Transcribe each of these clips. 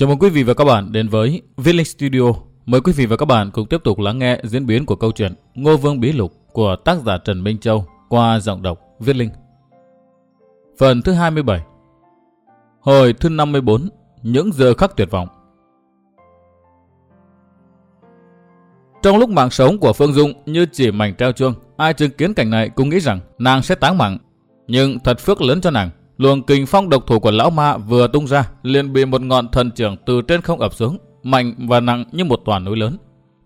Chào mừng quý vị và các bạn đến với Viết Linh Studio. Mời quý vị và các bạn cùng tiếp tục lắng nghe diễn biến của câu chuyện Ngô Vương Bí Lục của tác giả Trần Minh Châu qua giọng đọc Viết Linh. Phần thứ 27 Hồi thứ 54 Những giờ khắc tuyệt vọng Trong lúc mạng sống của Phương Dung như chỉ mảnh treo chuông, ai chứng kiến cảnh này cũng nghĩ rằng nàng sẽ táng mạng. Nhưng thật phước lớn cho nàng, luồng kình phong độc thủ của lão ma vừa tung ra liền bị một ngọn thần trưởng từ trên không ập xuống, mạnh và nặng như một toàn núi lớn.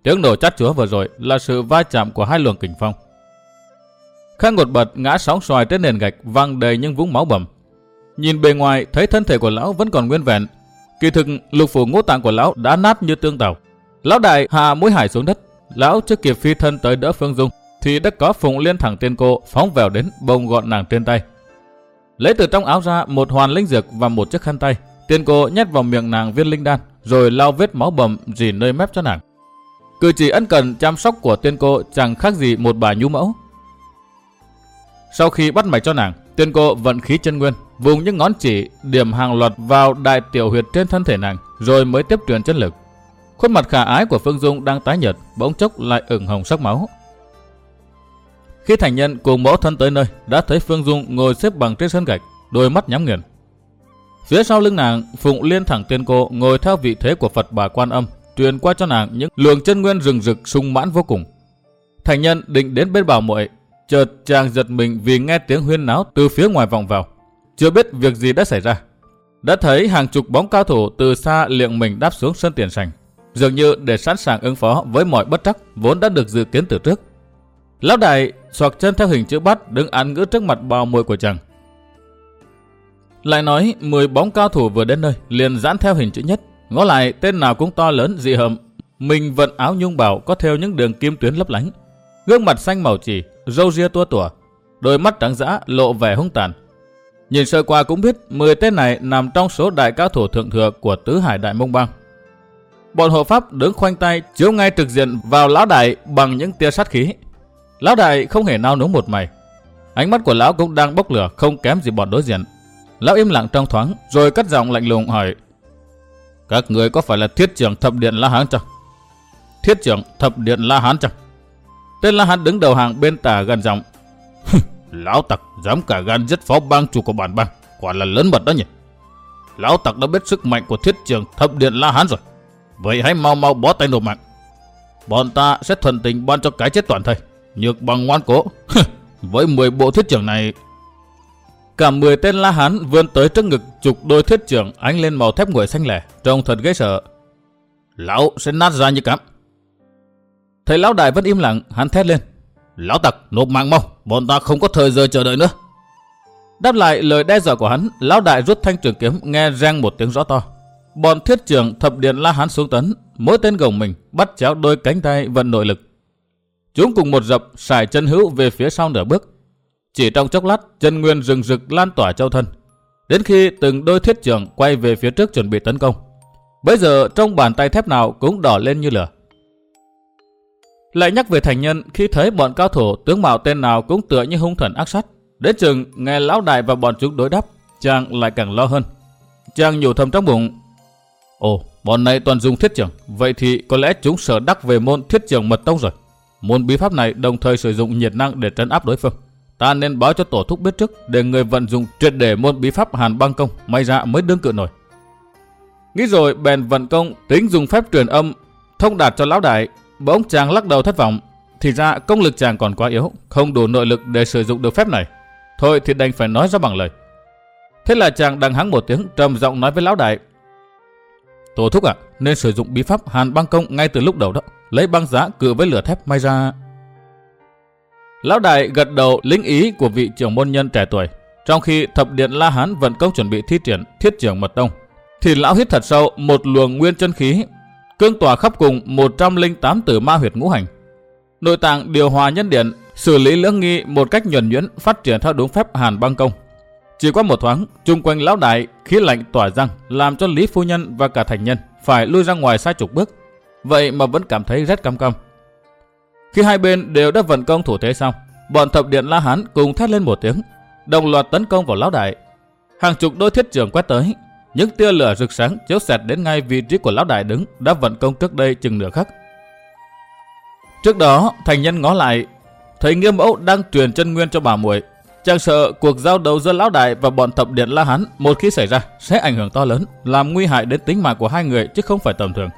Tiếng nổ chát chúa vừa rồi là sự va chạm của hai luồng kình phong. Khang ngột bật ngã sóng xoài trên nền gạch văng đầy những vũng máu bầm. Nhìn bề ngoài thấy thân thể của lão vẫn còn nguyên vẹn. Kỳ thực lục phủ ngũ tạng của lão đã nát như tương tàu. Lão đại hạ mũi hải xuống đất. Lão chưa kịp phi thân tới đỡ Phương Dung thì đã có Phụng Liên thẳng tên cô phóng vào đến bồng gọn nàng trên tay. Lấy từ trong áo ra một hoàn linh dược và một chiếc khăn tay. Tiên cô nhét vào miệng nàng viên linh đan rồi lau vết máu bầm dì nơi mép cho nàng. Cử chỉ ân cần chăm sóc của tiên cô chẳng khác gì một bà nhu mẫu. Sau khi bắt mạch cho nàng, tiên cô vận khí chân nguyên, vùng những ngón chỉ điểm hàng loạt vào đại tiểu huyệt trên thân thể nàng, rồi mới tiếp truyền chân lực. Khuôn mặt khả ái của Phương Dung đang tái nhợt, bỗng chốc lại ửng hồng sắc máu. Khi thành nhân cùng mẫu thân tới nơi, đã thấy Phương Dung ngồi xếp bằng trên sân gạch, đôi mắt nhắm nghiền. Phía sau lưng nàng, Phụng Liên thẳng tiên cô ngồi theo vị thế của Phật bà Quan Âm, truyền qua cho nàng những luồng chân nguyên rừng rực sung mãn vô cùng. Thành nhân định đến bên bảo muội, chợt chàng giật mình vì nghe tiếng huyên náo từ phía ngoài vọng vào. Chưa biết việc gì đã xảy ra. Đã thấy hàng chục bóng cao thủ từ xa liệng mình đáp xuống sân tiền sành, dường như để sẵn sàng ứng phó với mọi bất trắc vốn đã được dự kiến từ trước. Lão đại xoạc chân theo hình chữ bát đứng án ngữ trước mặt bao mùi của chàng. Lại nói 10 bóng cao thủ vừa đến nơi liền giãn theo hình chữ nhất, ngó lại tên nào cũng to lớn dị hợm. Mình vận áo nhung bảo có theo những đường kim tuyến lấp lánh. Gương mặt xanh màu chỉ, râu ria tua tủa, đôi mắt trắng dã lộ vẻ hung tàn. Nhìn sơ qua cũng biết 10 tên này nằm trong số đại cao thủ thượng thừa của tứ hải đại mông bang. Bọn hộ pháp đứng khoanh tay chiếu ngay trực diện vào lão đại bằng những tia sát khí. Lão đại không hề nao núng một mày. Ánh mắt của lão cũng đang bốc lửa, không kém gì bọn đối diện. Lão im lặng trong thoáng, rồi cất giọng lạnh lùng hỏi. Các người có phải là thiết trưởng thập điện La Hán chăng? Thiết trưởng thập điện La Hán chăng? Tên La Hán đứng đầu hàng bên tả gần giọng. Lão tặc dám cả gan giết phó bang chủ của bản bang. Quả là lớn mật đó nhỉ. Lão tặc đã biết sức mạnh của thiết trưởng thập điện La Hán rồi. Vậy hãy mau mau bó tay nộp mạng. Bọn ta sẽ thuần tình ban cho cái chết toàn thây. Nhược bằng ngoan cố. Với 10 bộ thiết trưởng này... Cả 10 tên La Hán vươn tới trước ngực chục đôi thiết trưởng ánh lên màu thép nguội xanh lẻ, trông thật ghê sợ. Lão sẽ nát ra như cắm. Thấy lão đại vẫn im lặng, hắn thét lên. Lão tặc, nộp mạng mau, bọn ta không có thời giờ chờ đợi nữa. Đáp lại lời đe dọa của hắn, lão đại rút thanh trường kiếm nghe rang một tiếng rõ to. Bọn thiết trưởng thập điện La Hán xuống tấn, mỗi tên gồng mình bắt chéo đôi cánh tay vận nội lực. Chúng cùng một dập xài chân hữu về phía sau nửa bước. Chỉ trong chốc lát, chân nguyên rừng rực lan tỏa châu thân. Đến khi từng đôi thiết trưởng quay về phía trước chuẩn bị tấn công. Bây giờ trong bàn tay thép nào cũng đỏ lên như lửa. Lại nhắc về thành nhân khi thấy bọn cao thủ tướng mạo tên nào cũng tựa như hung thần ác sát. Đến chừng nghe lão đại và bọn chúng đối đáp, chàng lại càng lo hơn. Chàng nhủ thầm trong bụng. Ồ, bọn này toàn dùng thiết trưởng, vậy thì có lẽ chúng sở đắc về môn thiết trưởng mật tông rồi. Môn bí pháp này đồng thời sử dụng nhiệt năng để trấn áp đối phương. Ta nên báo cho tổ thúc biết trước để người vận dụng triệt để môn bí pháp hàn băng công, may ra mới đương cự nổi. Nghĩ rồi bèn vận công tính dùng phép truyền âm thông đạt cho lão đại Bỗng chàng lắc đầu thất vọng. Thì ra công lực chàng còn quá yếu, không đủ nội lực để sử dụng được phép này. Thôi thì đành phải nói ra bằng lời. Thế là chàng đằng hắng một tiếng trầm giọng nói với lão đại. Tổ thúc ạ, nên sử dụng bí pháp hàn băng công ngay từ lúc đầu đó. Lấy băng giá cự với lửa thép may ra. Lão đại gật đầu lính ý của vị trưởng môn nhân trẻ tuổi. Trong khi thập điện La Hán vận công chuẩn bị thi triển thiết trưởng mật tông, thì lão hít thật sâu một luồng nguyên chân khí cương tỏa khắp cùng 108 tử ma huyệt ngũ hành. Nội tạng điều hòa nhân điện, xử lý lưỡng nghi một cách nhuần nhuyễn phát triển theo đúng phép hàn băng công. Chỉ qua một thoáng, chung quanh lão đại khí lạnh tỏa răng làm cho Lý Phu Nhân và cả thành nhân phải lui ra ngoài xa chục bước. Vậy mà vẫn cảm thấy rất cam căm. Khi hai bên đều đã vận công thủ thế xong, bọn thập điện La Hán cùng thét lên một tiếng, đồng loạt tấn công vào lão đại. Hàng chục đôi thiết trường quét tới, Những tia lửa rực sáng chiếu xẹt đến ngay vị trí của lão đại đứng đã vận công trước đây chừng nửa khắc. Trước đó, thành nhân ngó lại, thấy nghiêm mẫu đang truyền chân nguyên cho bà muội. Chàng sợ cuộc giao đấu giữa lão đại và bọn thập điện La Hán một khi xảy ra sẽ ảnh hưởng to lớn, làm nguy hại đến tính mạng của hai người chứ không phải tầm thường.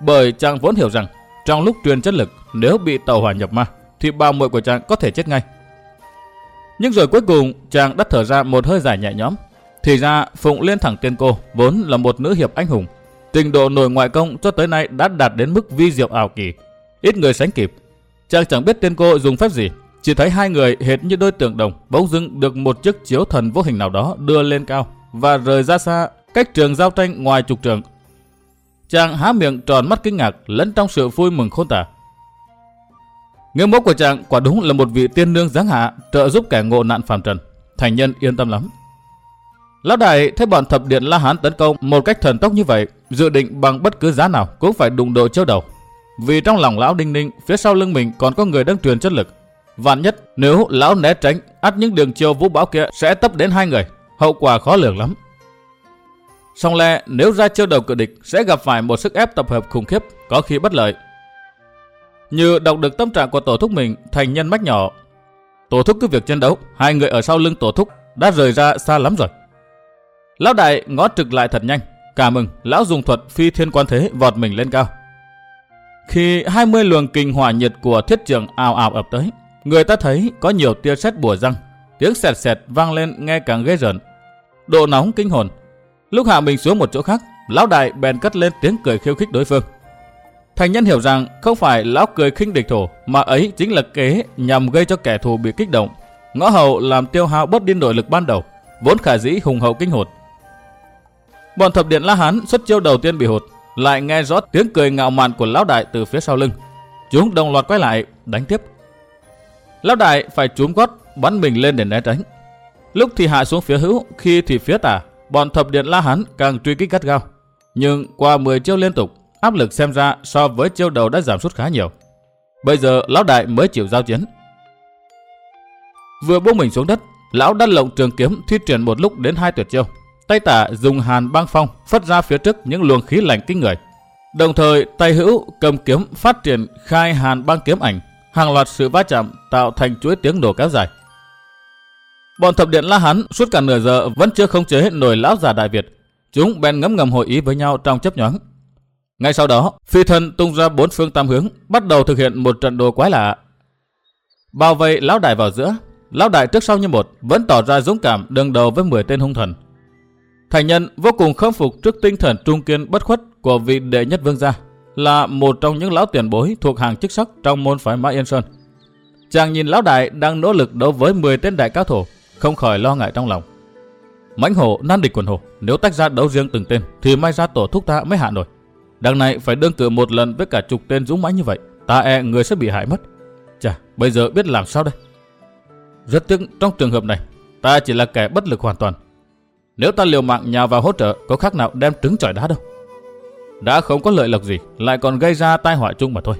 Bởi chàng vốn hiểu rằng, trong lúc truyền chất lực, nếu bị tàu hỏa nhập ma, thì bà muội của chàng có thể chết ngay. Nhưng rồi cuối cùng, chàng đã thở ra một hơi dài nhẹ nhõm. Thì ra, Phụng Liên Thẳng Tiên Cô vốn là một nữ hiệp anh hùng. Trình độ nổi ngoại công cho tới nay đã đạt đến mức vi diệu ảo kỳ. Ít người sánh kịp. Chàng chẳng biết tiên cô dùng phép gì. Chỉ thấy hai người hệt như đôi tượng đồng bỗng dưng được một chiếc chiếu thần vô hình nào đó đưa lên cao và rời ra xa cách trường giao tranh ngoài trục trường. Chàng há miệng tròn mắt kinh ngạc lẫn trong sự vui mừng khôn tả. Người mẫu của chàng quả đúng là một vị tiên nương giáng hạ trợ giúp kẻ ngộ nạn phàm trần. Thành nhân yên tâm lắm. Lão đại thấy bọn thập điện La Hán tấn công một cách thần tốc như vậy, dự định bằng bất cứ giá nào cũng phải đụng độ châu đầu. Vì trong lòng lão đinh ninh, phía sau lưng mình còn có người đang truyền chất lực. Vạn nhất, nếu lão né tránh, ắt những đường chiều vũ bão kia sẽ tấp đến hai người. Hậu quả khó lường lắm. Song le, nếu ra chiêu đầu cự địch, sẽ gặp phải một sức ép tập hợp khủng khiếp, có khi bất lợi. Như đọc được tâm trạng của tổ thúc mình thành nhân mách nhỏ. Tổ thúc cứ việc chiến đấu, hai người ở sau lưng tổ thúc đã rời ra xa lắm rồi. Lão đại ngó trực lại thật nhanh, cả mừng, lão dùng thuật phi thiên quan thế vọt mình lên cao. Khi 20 luồng kinh hỏa nhiệt của thiết trường ào ào ập tới, người ta thấy có nhiều tia sét bùa răng, tiếng sẹt sẹt vang lên nghe càng ghê rợn. Độ nóng kinh hồn. Lúc hạ mình xuống một chỗ khác, lão đại bèn cất lên tiếng cười khiêu khích đối phương. Thành nhân hiểu rằng không phải lão cười khinh địch thủ, mà ấy chính là kế nhằm gây cho kẻ thù bị kích động. Ngõ hậu làm tiêu hao bất điên đội lực ban đầu, vốn khả dĩ hùng hậu kinh hột. Bọn thập điện La Hán xuất chiêu đầu tiên bị hụt, lại nghe rõ tiếng cười ngạo mạn của lão đại từ phía sau lưng. Chúng đồng loạt quay lại, đánh tiếp. Lão đại phải trốn gót, bắn mình lên để né tránh. Lúc thì hạ xuống phía hữu, khi thì phía tả, bọn thập điện La Hán càng truy kích gắt gao. Nhưng qua 10 chiêu liên tục, áp lực xem ra so với chiêu đầu đã giảm sút khá nhiều. Bây giờ lão đại mới chịu giao chiến. Vừa buông mình xuống đất, lão đã lộng trường kiếm thi triển một lúc đến hai tuyệt chiêu. Tay tả dùng hàn băng phong phất ra phía trước những luồng khí lạnh kinh người. Đồng thời tay hữu cầm kiếm phát triển khai hàn băng kiếm ảnh, hàng loạt sự va chạm tạo thành chuỗi tiếng nổ kéo dài. Bọn thập điện La Hán suốt cả nửa giờ vẫn chưa không chế nổi lão già Đại Việt. Chúng bèn ngấm ngầm hội ý với nhau trong chấp nhoáng. Ngay sau đó, phi thân tung ra bốn phương tam hướng, bắt đầu thực hiện một trận đồ quái lạ. Bao vây lão đại vào giữa, lão đại trước sau như một vẫn tỏ ra dũng cảm đương đầu với 10 tên hung thần. Thành nhân vô cùng khâm phục trước tinh thần trung kiên bất khuất của vị đệ nhất vương gia, là một trong những lão tiền bối thuộc hàng chức sắc trong môn phái Mã Yên Sơn. Chàng nhìn lão đại đang nỗ lực đấu với 10 tên đại cao thủ, không khỏi lo ngại trong lòng. Mãnh hổ nan địch quần hổ, nếu tách ra đấu riêng từng tên thì may ra tổ thúc ta mới hạ nổi. Đằng này phải đương cử một lần với cả chục tên dũng mãnh như vậy, ta e người sẽ bị hại mất. Chà, bây giờ biết làm sao đây? Rất tiếc trong trường hợp này, ta chỉ là kẻ bất lực hoàn toàn. Nếu ta liều mạng nhào vào hỗ trợ, có khác nào đem trứng chọi đá đâu. Đã không có lợi lộc gì, lại còn gây ra tai họa chung mà thôi.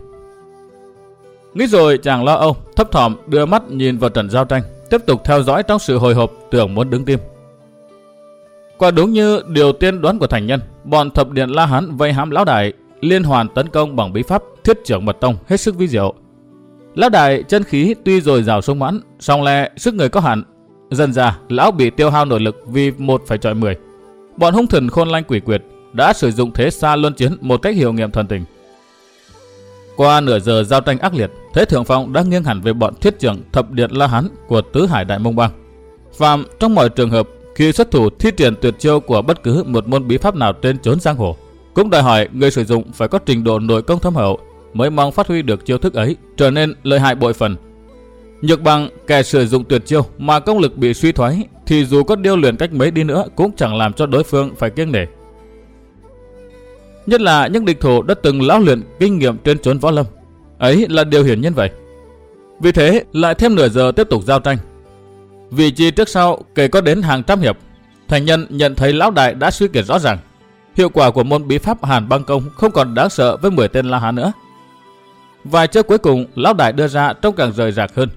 Nghĩ rồi chàng lo âu, thấp thỏm đưa mắt nhìn vào trận giao tranh, tiếp tục theo dõi trong sự hồi hộp tưởng muốn đứng tim. Quả đúng như điều tiên đoán của thành nhân, bọn thập điện La Hán vây hãm lão đại, liên hoàn tấn công bằng bí pháp thiết trưởng mật tông hết sức vi diệu. Lão đại chân khí tuy rồi rào sung mãn, song lẽ sức người có hạn. Dần ra, lão bị tiêu hao nội lực vì một phải chọi mười. Bọn hung thần khôn lanh quỷ quyệt đã sử dụng thế xa luân chiến một cách hiệu nghiệm thần tình. Qua nửa giờ giao tranh ác liệt, Thế Thượng Phong đã nghiêng hẳn về bọn thiết trưởng thập điện La Hán của Tứ Hải Đại Mông Bang. Phạm trong mọi trường hợp khi xuất thủ thi triển tuyệt chiêu của bất cứ một môn bí pháp nào trên chốn giang hồ, cũng đòi hỏi người sử dụng phải có trình độ nội công thâm hậu mới mong phát huy được chiêu thức ấy, trở nên lợi hại bội phần. Nhược bằng kẻ sử dụng tuyệt chiêu mà công lực bị suy thoái thì dù có điêu luyện cách mấy đi nữa cũng chẳng làm cho đối phương phải kiêng nể. Nhất là những địch thủ đã từng lão luyện kinh nghiệm trên chốn võ lâm. Ấy là điều hiển nhiên vậy. Vì thế lại thêm nửa giờ tiếp tục giao tranh Vị trí trước sau kể có đến hàng trăm hiệp, thành nhân nhận thấy lão đại đã suy kiệt rõ ràng. Hiệu quả của môn bí pháp Hàn băng công không còn đáng sợ với 10 tên La Hán nữa. Vài chớp cuối cùng lão đại đưa ra trông càng rời rạc hơn.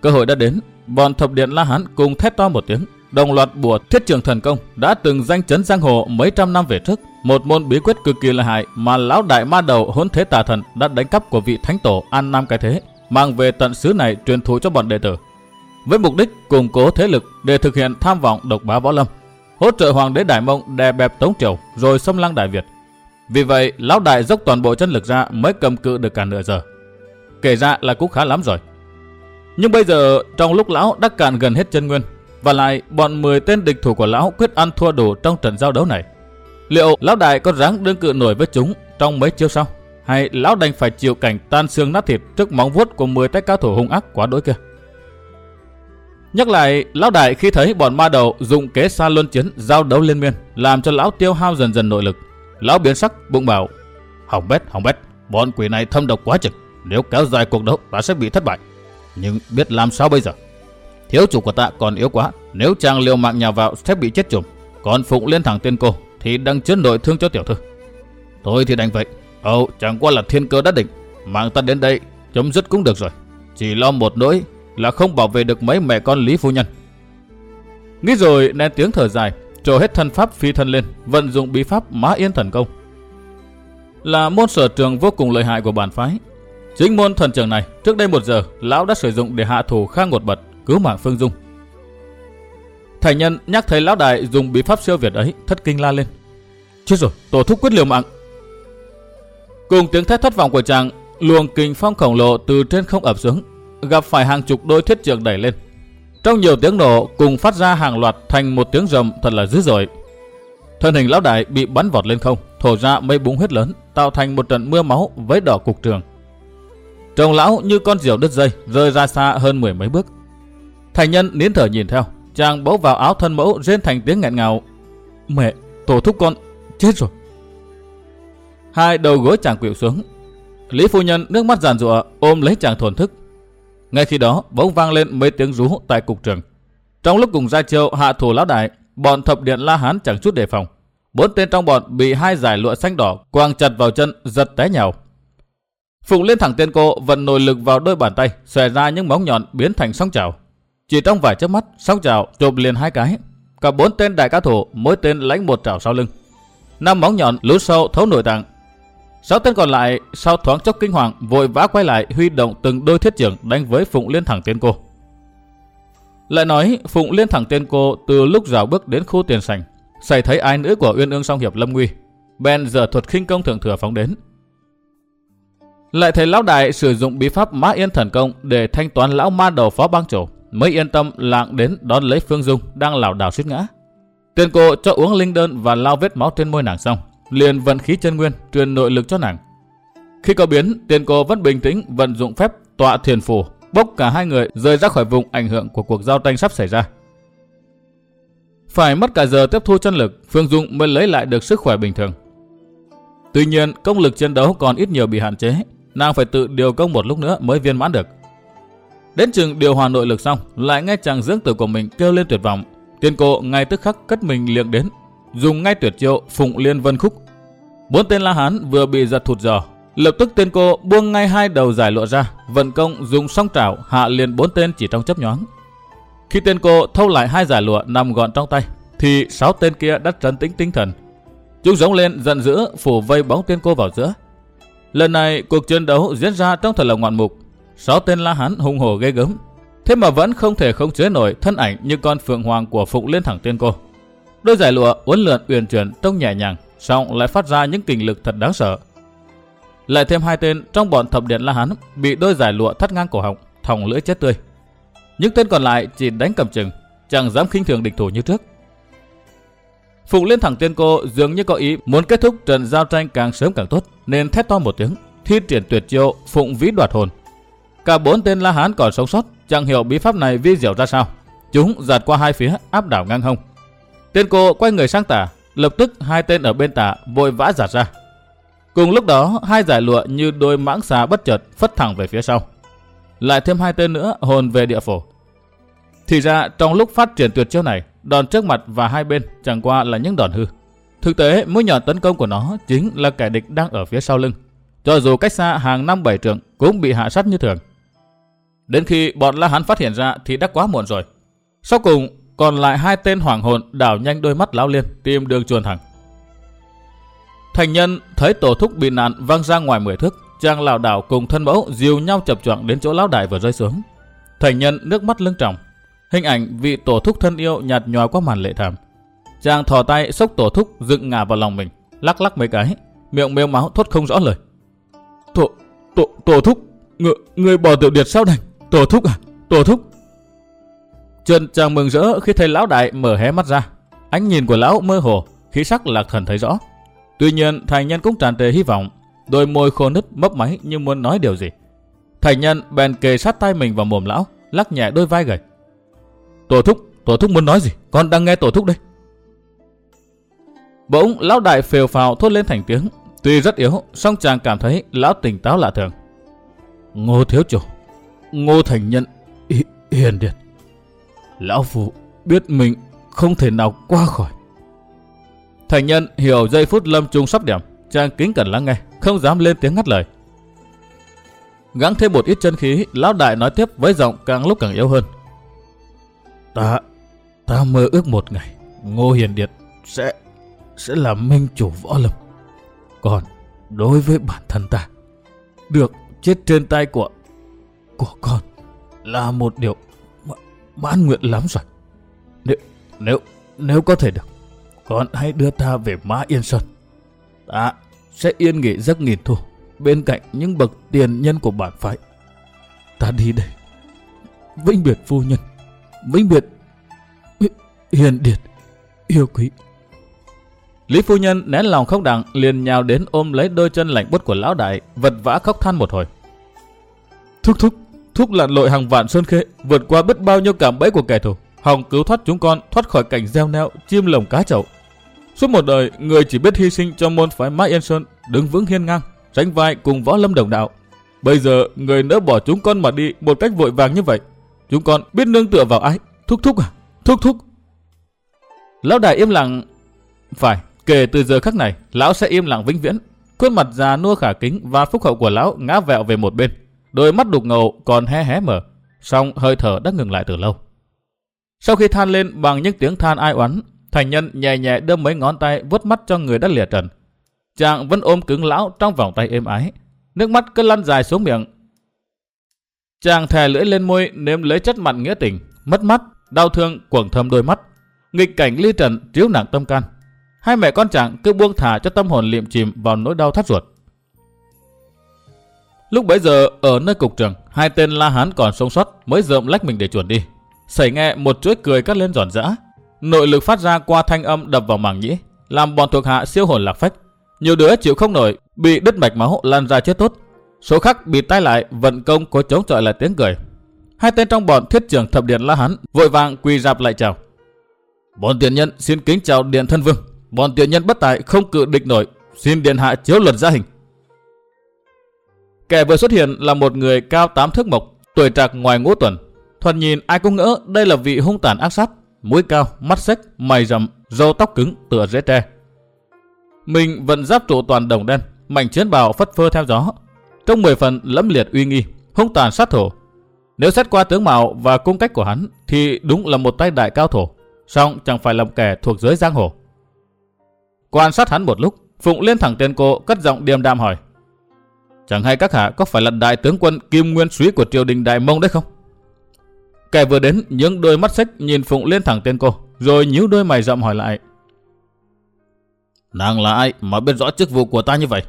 Cơ hội đã đến, bọn thập điện La Hán cùng thét to một tiếng, đồng loạt bùa thiết trường thần công đã từng danh chấn giang hồ mấy trăm năm về trước. Một môn bí quyết cực kỳ lợi hại mà lão đại ma đầu hỗn thế tà thần đã đánh cắp của vị thánh tổ An Nam cái thế, mang về tận xứ này truyền thụ cho bọn đệ tử. Với mục đích củng cố thế lực để thực hiện tham vọng độc bá võ lâm, hỗ trợ hoàng đế Đại Mông đè bẹp Tống Triều rồi xâm lăng Đại Việt. Vì vậy, lão đại dốc toàn bộ chân lực ra mới cầm cự được cả nửa giờ. Kể ra là cũng khá lắm rồi. Nhưng bây giờ, trong lúc lão đã cạn gần hết chân nguyên, và lại bọn 10 tên địch thủ của lão quyết ăn thua đủ trong trận giao đấu này. Liệu lão đại có ráng đương cự nổi với chúng trong mấy chiêu sau? Hay lão đành phải chịu cảnh tan xương nát thịt trước móng vuốt của 10 tay cao thủ hung ác quá đối kia? Nhắc lại, lão đại khi thấy bọn ma đầu dùng kế xa luân chiến giao đấu liên miên, làm cho lão tiêu hao dần dần nội lực. Lão biến sắc, bụng bảo, hỏng bét, hỏng bét, bọn quỷ này thâm độc quá chừng. Nếu kéo dài cuộc đấu, ta sẽ bị thất bại. Nhưng biết làm sao bây giờ? Thiếu chủ của ta còn yếu quá, nếu chàng liều mạng nhào vào sẽ bị chết chùm. Còn Phụng lên thẳng tiên cô thì đang chấn đội thương cho tiểu thư. Tôi thì đành vậy. Ồ, chẳng qua là thiên cơ đã định. Mạng ta đến đây, chấm dứt cũng được rồi. Chỉ lo một nỗi là không bảo vệ được mấy mẹ con Lý Phu Nhân. Nghĩ rồi nén tiếng thở dài, trổ hết thân pháp phi thân lên, vận dụng bí pháp mã yên thần công. Là môn sở trường vô cùng lợi hại của bản phái. Chính môn thần trường này, trước đây một giờ, lão đã sử dụng để hạ thủ khang ngột bật, cứu mạng Phương Dung. Thành nhân nhắc thấy lão đại dùng bí pháp siêu việt ấy, thất kinh la lên. Chết rồi, tổ thúc quyết liều mạng. Cùng tiếng thét thất vọng của chàng, luồng kinh phong khổng lồ từ trên không ập xuống, gặp phải hàng chục đôi thiết trường đẩy lên. Trong nhiều tiếng nổ cùng phát ra hàng loạt thành một tiếng rầm thật là dữ dội. Thân hình lão đại bị bắn vọt lên không, thổ ra mây búng huyết lớn, tạo thành một trận mưa máu với đỏ cục trường. Trông lão như con diều đứt dây, rơi ra xa hơn mười mấy bước. Thành nhân nín thở nhìn theo, chàng bấu vào áo thân mẫu rên thành tiếng nghẹn ngào. Mẹ, tổ thúc con, chết rồi. Hai đầu gối chàng quỵu xuống. Lý phu nhân nước mắt giàn rụa ôm lấy chàng thổn thức. Ngay khi đó bỗng vang lên mấy tiếng rú tại cục trường. Trong lúc cùng gia châu hạ thủ lão đại, bọn thập điện la hán chẳng chút đề phòng. Bốn tên trong bọn bị hai giải lụa xanh đỏ quàng chặt vào chân giật té nhào. Phụng lên thẳng tên cô vận nội lực vào đôi bàn tay, xòe ra những móng nhọn biến thành sóng chảo. Chỉ trong vài chớp mắt, sóc chảo chộp liền hai cái. Cả bốn tên đại cao thủ, mỗi tên lãnh một chảo sau lưng. Năm móng nhọn lút sâu thấu nội tạng. Sáu tên còn lại sau thoáng chốc kinh hoàng vội vã quay lại huy động từng đôi thiết trưởng đánh với Phụng Liên thẳng tên cô. Lại nói Phụng Liên thẳng tên cô từ lúc rào bước đến khu tiền sảnh, xảy thấy ai nữ của Uyên Ương song hiệp Lâm Nguy, bèn giờ thuật khinh công thượng thừa phóng đến. Lại thấy lão đại sử dụng bí pháp Mã Yên thần công để thanh toán lão ma đầu phó bang chủ mới yên tâm lạng đến đón lấy Phương Dung đang lảo đảo suýt ngã. Tiền cô cho uống linh đơn và lau vết máu trên môi nàng xong, liền vận khí chân nguyên truyền nội lực cho nàng. Khi có biến, tiền cô vẫn bình tĩnh vận dụng phép tọa thiền phù, bốc cả hai người rời ra khỏi vùng ảnh hưởng của cuộc giao tranh sắp xảy ra. Phải mất cả giờ tiếp thu chân lực, Phương Dung mới lấy lại được sức khỏe bình thường. Tuy nhiên, công lực chiến đấu còn ít nhiều bị hạn chế, nàng phải tự điều công một lúc nữa mới viên mãn được. Đến chừng điều hòa nội lực xong, lại nghe chàng dưỡng tử của mình kêu lên tuyệt vọng. Tiên cô ngay tức khắc cất mình liệng đến, dùng ngay tuyệt chiêu phụng liên vân khúc. Bốn tên la hán vừa bị giật thụt giò, lập tức tiên cô buông ngay hai đầu giải lụa ra, vận công dùng song trảo hạ liền bốn tên chỉ trong chấp nhoáng. Khi tiên cô thâu lại hai giải lụa nằm gọn trong tay, thì sáu tên kia đã trấn tĩnh tinh thần. Chúng giống lên giận dữ phủ vây bóng tiên cô vào giữa. Lần này cuộc chiến đấu diễn ra trong thật là ngoạn mục, sáu tên la hán hung hổ ghê gớm. Thế mà vẫn không thể không chế nổi thân ảnh như con phượng hoàng của Phụng liên thẳng tiên cô. Đôi giải lụa uốn lượn uyển chuyển trông nhẹ nhàng, song lại phát ra những kình lực thật đáng sợ. Lại thêm hai tên trong bọn thập điện la hán bị đôi giải lụa thắt ngang cổ họng, thòng lưỡi chết tươi. Những tên còn lại chỉ đánh cầm chừng, chẳng dám khinh thường địch thủ như trước. Phụng liên thẳng tiên cô dường như có ý muốn kết thúc trận giao tranh càng sớm càng tốt, nên thét to một tiếng, thi triển tuyệt chiêu phụng vĩ đoạt hồn, Cả bốn tên La Hán còn sống sót, chẳng hiểu bí pháp này vi diệu ra sao. Chúng giạt qua hai phía, áp đảo ngang hông. Tên cô quay người sang tả, lập tức hai tên ở bên tả vội vã giạt ra. Cùng lúc đó, hai giải lụa như đôi mãng xà bất chợt phất thẳng về phía sau. Lại thêm hai tên nữa hồn về địa phổ. Thì ra trong lúc phát triển tuyệt chiêu này, đòn trước mặt và hai bên chẳng qua là những đòn hư. Thực tế, mũi nhọn tấn công của nó chính là kẻ địch đang ở phía sau lưng. Cho dù cách xa hàng năm bảy trượng cũng bị hạ sát như thường. Đến khi bọn La Hán phát hiện ra thì đã quá muộn rồi. Sau cùng, còn lại hai tên hoàng hồn đảo nhanh đôi mắt lão liên tìm đường chuồn thẳng. Thành nhân thấy tổ thúc bị nạn văng ra ngoài mười thước, chàng lảo đảo cùng thân mẫu dìu nhau chập choạng đến chỗ lão đại vừa rơi xuống. Thành nhân nước mắt lưng tròng, hình ảnh vị tổ thúc thân yêu nhạt nhòa qua màn lệ thảm. Chàng thò tay xốc tổ thúc dựng ngả vào lòng mình, lắc lắc mấy cái, miệng mếu máu thốt không rõ lời. Tổ, tổ, tổ thúc, người, người bỏ tiểu điệt sao đành? Tổ thúc à, tổ thúc. Trần chàng mừng rỡ khi thấy lão đại mở hé mắt ra. Ánh nhìn của lão mơ hồ, khí sắc lạc thần thấy rõ. Tuy nhiên, thành nhân cũng tràn trề hy vọng, đôi môi khô nứt mấp máy như muốn nói điều gì. Thành nhân bèn kề sát tay mình vào mồm lão, lắc nhẹ đôi vai gầy. Tổ thúc, tổ thúc muốn nói gì? Con đang nghe tổ thúc đây. Bỗng lão đại phều phào thốt lên thành tiếng, tuy rất yếu, song chàng cảm thấy lão tỉnh táo lạ thường. Ngô thiếu chủ, ngô thành nhân, hiền điệt. Lão phụ biết mình không thể nào qua khỏi. Thành nhân hiểu giây phút lâm trung sắp điểm, chàng kính cẩn lắng nghe, không dám lên tiếng ngắt lời. Gắng thêm một ít chân khí, lão đại nói tiếp với giọng càng lúc càng yếu hơn. Ta, ta mơ ước một ngày, Ngô Hiền Điệt sẽ, sẽ là minh chủ võ lâm. Còn đối với bản thân ta, được chết trên tay của, của con là một điều mãn nguyện lắm rồi. Nếu, nếu, nếu có thể được, con hãy đưa ta về Mã Yên Sơn. Ta sẽ yên nghỉ giấc nghìn thu bên cạnh những bậc tiền nhân của bản phái. Ta đi đây. Vĩnh biệt phu nhân. Vĩnh biệt hiền điệt. Yêu quý. Lý phu nhân nén lòng khóc đặng liền nhào đến ôm lấy đôi chân lạnh buốt của lão đại, vật vã khóc than một hồi. Thúc thúc, thúc lặn lội hàng vạn sơn khê, vượt qua biết bao nhiêu cảm bẫy của kẻ thù, hòng cứu thoát chúng con thoát khỏi cảnh gieo neo, chim lồng cá chậu. Suốt một đời, người chỉ biết hy sinh cho môn phái Mã Yên Sơn, đứng vững hiên ngang, sánh vai cùng võ lâm đồng đạo. Bây giờ, người nỡ bỏ chúng con mà đi một cách vội vàng như vậy. Chúng con biết nương tựa vào ai? Thúc thúc à? Thúc thúc. Lão đại im lặng. Phải, kể từ giờ khắc này, lão sẽ im lặng vĩnh viễn. Khuôn mặt già nua khả kính và phúc hậu của lão ngã vẹo về một bên. Đôi mắt đục ngầu còn hé hé mở, song hơi thở đã ngừng lại từ lâu. Sau khi than lên bằng những tiếng than ai oán, thành nhân nhẹ nhẹ đưa mấy ngón tay vuốt mắt cho người đã lìa trần. Chàng vẫn ôm cứng lão trong vòng tay êm ái, nước mắt cứ lăn dài xuống miệng. Chàng thè lưỡi lên môi nếm lấy chất mặn nghĩa tình, mất mắt, đau thương quầng thâm đôi mắt. Nghịch cảnh ly trần chiếu nặng tâm can. Hai mẹ con chàng cứ buông thả cho tâm hồn liệm chìm vào nỗi đau thắt ruột. Lúc bấy giờ ở nơi cục trường, hai tên La Hán còn sống sót mới dợm lách mình để chuẩn đi. Xảy nghe một chuỗi cười cắt lên giòn giã. Nội lực phát ra qua thanh âm đập vào màng nhĩ, làm bọn thuộc hạ siêu hồn lạc phách. Nhiều đứa chịu không nổi, bị đứt mạch máu lan ra chết tốt. Số khác bị tay lại, vận công có chống chọi lại tiếng cười. Hai tên trong bọn thiết trưởng thập điện La Hán vội vàng quỳ rạp lại chào. Bọn tiền nhân xin kính chào điện thân vương. Bọn tiền nhân bất tài không cự địch nổi, xin điện hạ chiếu luật gia hình. Kẻ vừa xuất hiện là một người cao tám thước mộc, tuổi trạc ngoài ngũ tuần. Thuần nhìn ai cũng ngỡ đây là vị hung tàn ác sát, mũi cao, mắt xếch, mày rậm, râu tóc cứng tựa rễ tre. Mình vẫn giáp trụ toàn đồng đen, mảnh chiến bào phất phơ theo gió. Trong mười phần lẫm liệt uy nghi, hung tàn sát thổ. Nếu xét qua tướng mạo và cung cách của hắn thì đúng là một tay đại cao thổ, song chẳng phải là kẻ thuộc giới giang hồ. Quan sát hắn một lúc, Phụng lên thẳng tên cô cất giọng điềm đạm hỏi. Chẳng hay các hạ có phải là đại tướng quân Kim Nguyên Súy của triều đình Đại Mông đấy không? Kẻ vừa đến những đôi mắt sách nhìn Phụng lên thẳng tên cô, rồi nhíu đôi mày rậm hỏi lại. Nàng là ai mà biết rõ chức vụ của ta như vậy?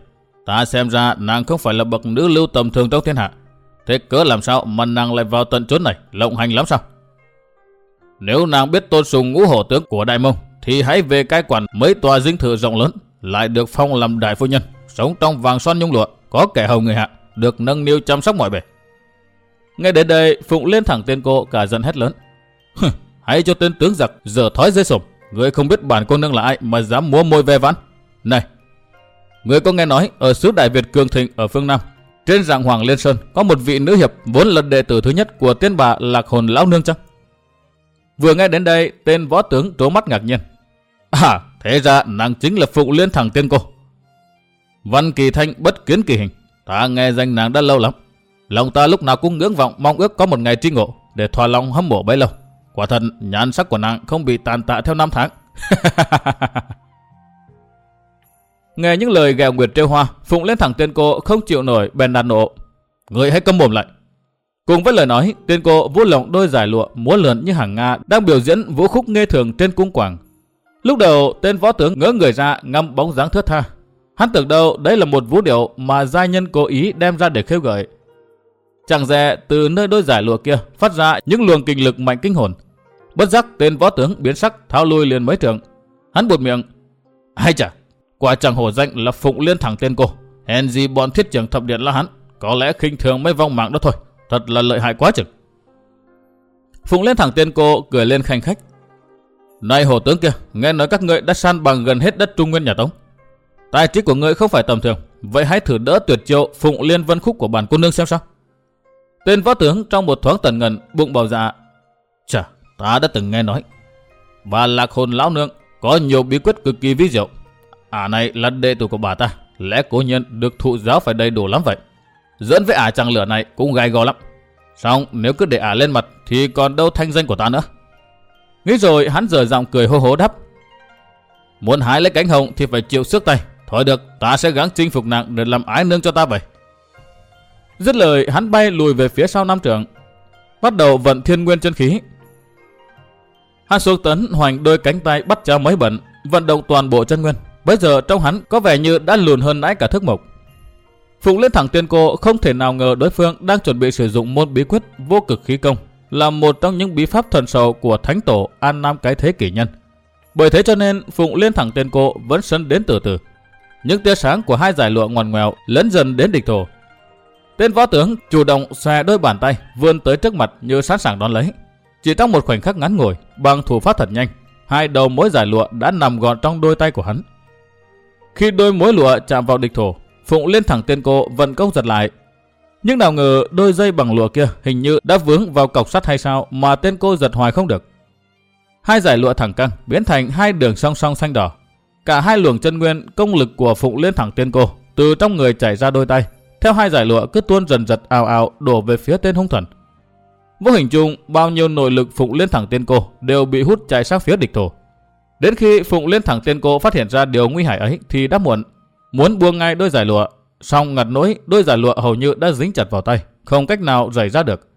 Ta xem ra nàng không phải là bậc nữ lưu tầm thường trong thiên hạ. Thế cớ làm sao mà nàng lại vào tận chốn này, lộng hành lắm sao? Nếu nàng biết tôn sùng ngũ hổ tướng của Đại Mông, thì hãy về cai quản mấy tòa dinh thự rộng lớn, lại được phong làm đại phu nhân, sống trong vàng son nhung lụa, có kẻ hầu người hạ, được nâng niu chăm sóc mọi bề. Ngay đến đây, Phụng lên thẳng tên cô cả giận hét lớn. Hãy cho tên tướng giặc giờ thói dây sổm. Người không biết bản cô nương là ai mà dám múa môi ve vãn. Này, người có nghe nói ở xứ Đại Việt Cường Thịnh ở phương Nam, trên dạng Hoàng Liên Sơn có một vị nữ hiệp vốn là đệ tử thứ nhất của tiên bà Lạc Hồn Lão Nương chăng? Vừa nghe đến đây, tên võ tướng trố mắt ngạc nhiên. À, thế ra nàng chính là Phụng Liên thẳng tên cô. Văn Kỳ Thanh bất kiến kỳ hình. Ta nghe danh nàng đã lâu lắm. Lòng ta lúc nào cũng ngưỡng vọng mong ước có một ngày tri ngộ để thỏa lòng hâm mộ bấy lâu. Quả thật, nhan sắc của nàng không bị tàn tạ theo năm tháng. Nghe những lời gẹo nguyệt trêu hoa, Phụng lên thẳng tên cô không chịu nổi bèn đàn nộ. Người hãy câm mồm lại. Cùng với lời nói, tên cô vũ lộng đôi giải lụa múa lượn như hàng Nga đang biểu diễn vũ khúc nghe thường trên cung quảng. Lúc đầu, tên võ tướng ngỡ người ra ngâm bóng dáng thướt tha. Hắn tưởng đâu đấy là một vũ điệu mà gia nhân cố ý đem ra để khêu gợi. Chẳng dè từ nơi đôi giải lụa kia phát ra những luồng kinh lực mạnh kinh hồn. Bất giác tên võ tướng biến sắc tháo lui liền mấy trường. Hắn buột miệng. Ai chả, quả chẳng hổ danh là phụng liên thẳng tên cô. Hèn gì bọn thiết trưởng thập điện là hắn. Có lẽ khinh thường mấy vong mạng đó thôi. Thật là lợi hại quá chừng. Phụng liên thẳng tên cô cười lên khanh khách. Này hồ tướng kia, nghe nói các ngươi đã san bằng gần hết đất Trung Nguyên nhà Tống. Tài trí của ngươi không phải tầm thường, vậy hãy thử đỡ tuyệt chiêu Phụng Liên Vân Khúc của bản cô nương xem sao. Tên võ tướng trong một thoáng tần ngần bụng bảo dạ. Chà, ta đã từng nghe nói. Bà lạc hồn lão nương có nhiều bí quyết cực kỳ ví diệu. Ả này là đệ tử của bà ta, lẽ cố nhân được thụ giáo phải đầy đủ lắm vậy. Dẫn với ả chàng lửa này cũng gai gò lắm. Xong nếu cứ để ả lên mặt thì còn đâu thanh danh của ta nữa. Nghĩ rồi hắn giờ giọng cười hô hố đáp. Muốn hái lấy cánh hồng thì phải chịu sức tay. Thôi được, ta sẽ gắng chinh phục nàng để làm ái nương cho ta vậy. Dứt lời hắn bay lùi về phía sau nam trưởng, Bắt đầu vận thiên nguyên chân khí. Hắn xuống tấn hoành đôi cánh tay bắt chéo mấy bận, vận động toàn bộ chân nguyên. Bây giờ trong hắn có vẻ như đã lùn hơn nãy cả thức mộc. Phụng lên thẳng tiên cô không thể nào ngờ đối phương đang chuẩn bị sử dụng môn bí quyết vô cực khí công là một trong những bí pháp thần sầu của thánh tổ An Nam cái thế kỷ nhân. Bởi thế cho nên Phụng liên thẳng tên cô vẫn sân đến từ từ. Những tia sáng của hai giải lụa ngoằn ngoèo lấn dần đến địch thổ. Tên võ tướng chủ động xòe đôi bàn tay vươn tới trước mặt như sẵn sàng đón lấy. Chỉ trong một khoảnh khắc ngắn ngủi, bằng thủ pháp thật nhanh, hai đầu mối giải lụa đã nằm gọn trong đôi tay của hắn. Khi đôi mối lụa chạm vào địch thổ, Phụng lên thẳng tên cô vận công giật lại. Nhưng nào ngờ đôi dây bằng lụa kia hình như đã vướng vào cọc sắt hay sao mà tên cô giật hoài không được. Hai giải lụa thẳng căng biến thành hai đường song song xanh đỏ. Cả hai luồng chân nguyên công lực của Phụng lên thẳng tên cô từ trong người chảy ra đôi tay. Theo hai giải lụa cứ tuôn dần dật ào ào đổ về phía tên hung thần. Vô hình chung bao nhiêu nội lực Phụng lên thẳng tên cô đều bị hút chạy sang phía địch thổ. Đến khi Phụng lên thẳng tên cô phát hiện ra điều nguy hại ấy thì đã muộn. Muốn buông ngay đôi giải lụa, song ngặt nỗi đôi giải lụa hầu như đã dính chặt vào tay, không cách nào rời ra được.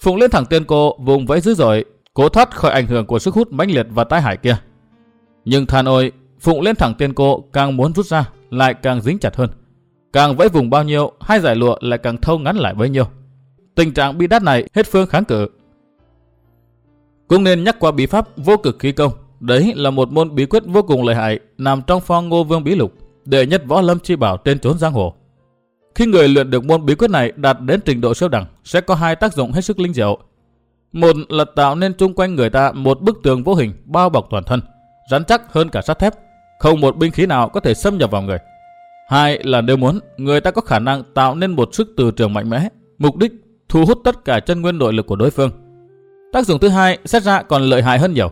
Phụng lên thẳng tên cô vùng vẫy dữ dội, cố thoát khỏi ảnh hưởng của sức hút mãnh liệt và tai hại kia. Nhưng than ôi, Phụng lên thẳng tiền cô càng muốn rút ra, lại càng dính chặt hơn. Càng vẫy vùng bao nhiêu, hai giải lụa lại càng thâu ngắn lại bấy nhiêu. Tình trạng bi đát này hết phương kháng cự. Cũng nên nhắc qua bí pháp vô cực khí công. Đấy là một môn bí quyết vô cùng lợi hại nằm trong phong ngô vương bí lục, đệ nhất võ lâm chi bảo trên trốn giang hồ. Khi người luyện được môn bí quyết này đạt đến trình độ siêu đẳng, sẽ có hai tác dụng hết sức linh diệu. Một là tạo nên chung quanh người ta một bức tường vô hình bao bọc toàn thân, rắn chắc hơn cả sắt thép, không một binh khí nào có thể xâm nhập vào người. Hai là nếu muốn, người ta có khả năng tạo nên một sức từ trường mạnh mẽ, mục đích thu hút tất cả chân nguyên nội lực của đối phương. Tác dụng thứ hai xét ra còn lợi hại hơn nhiều.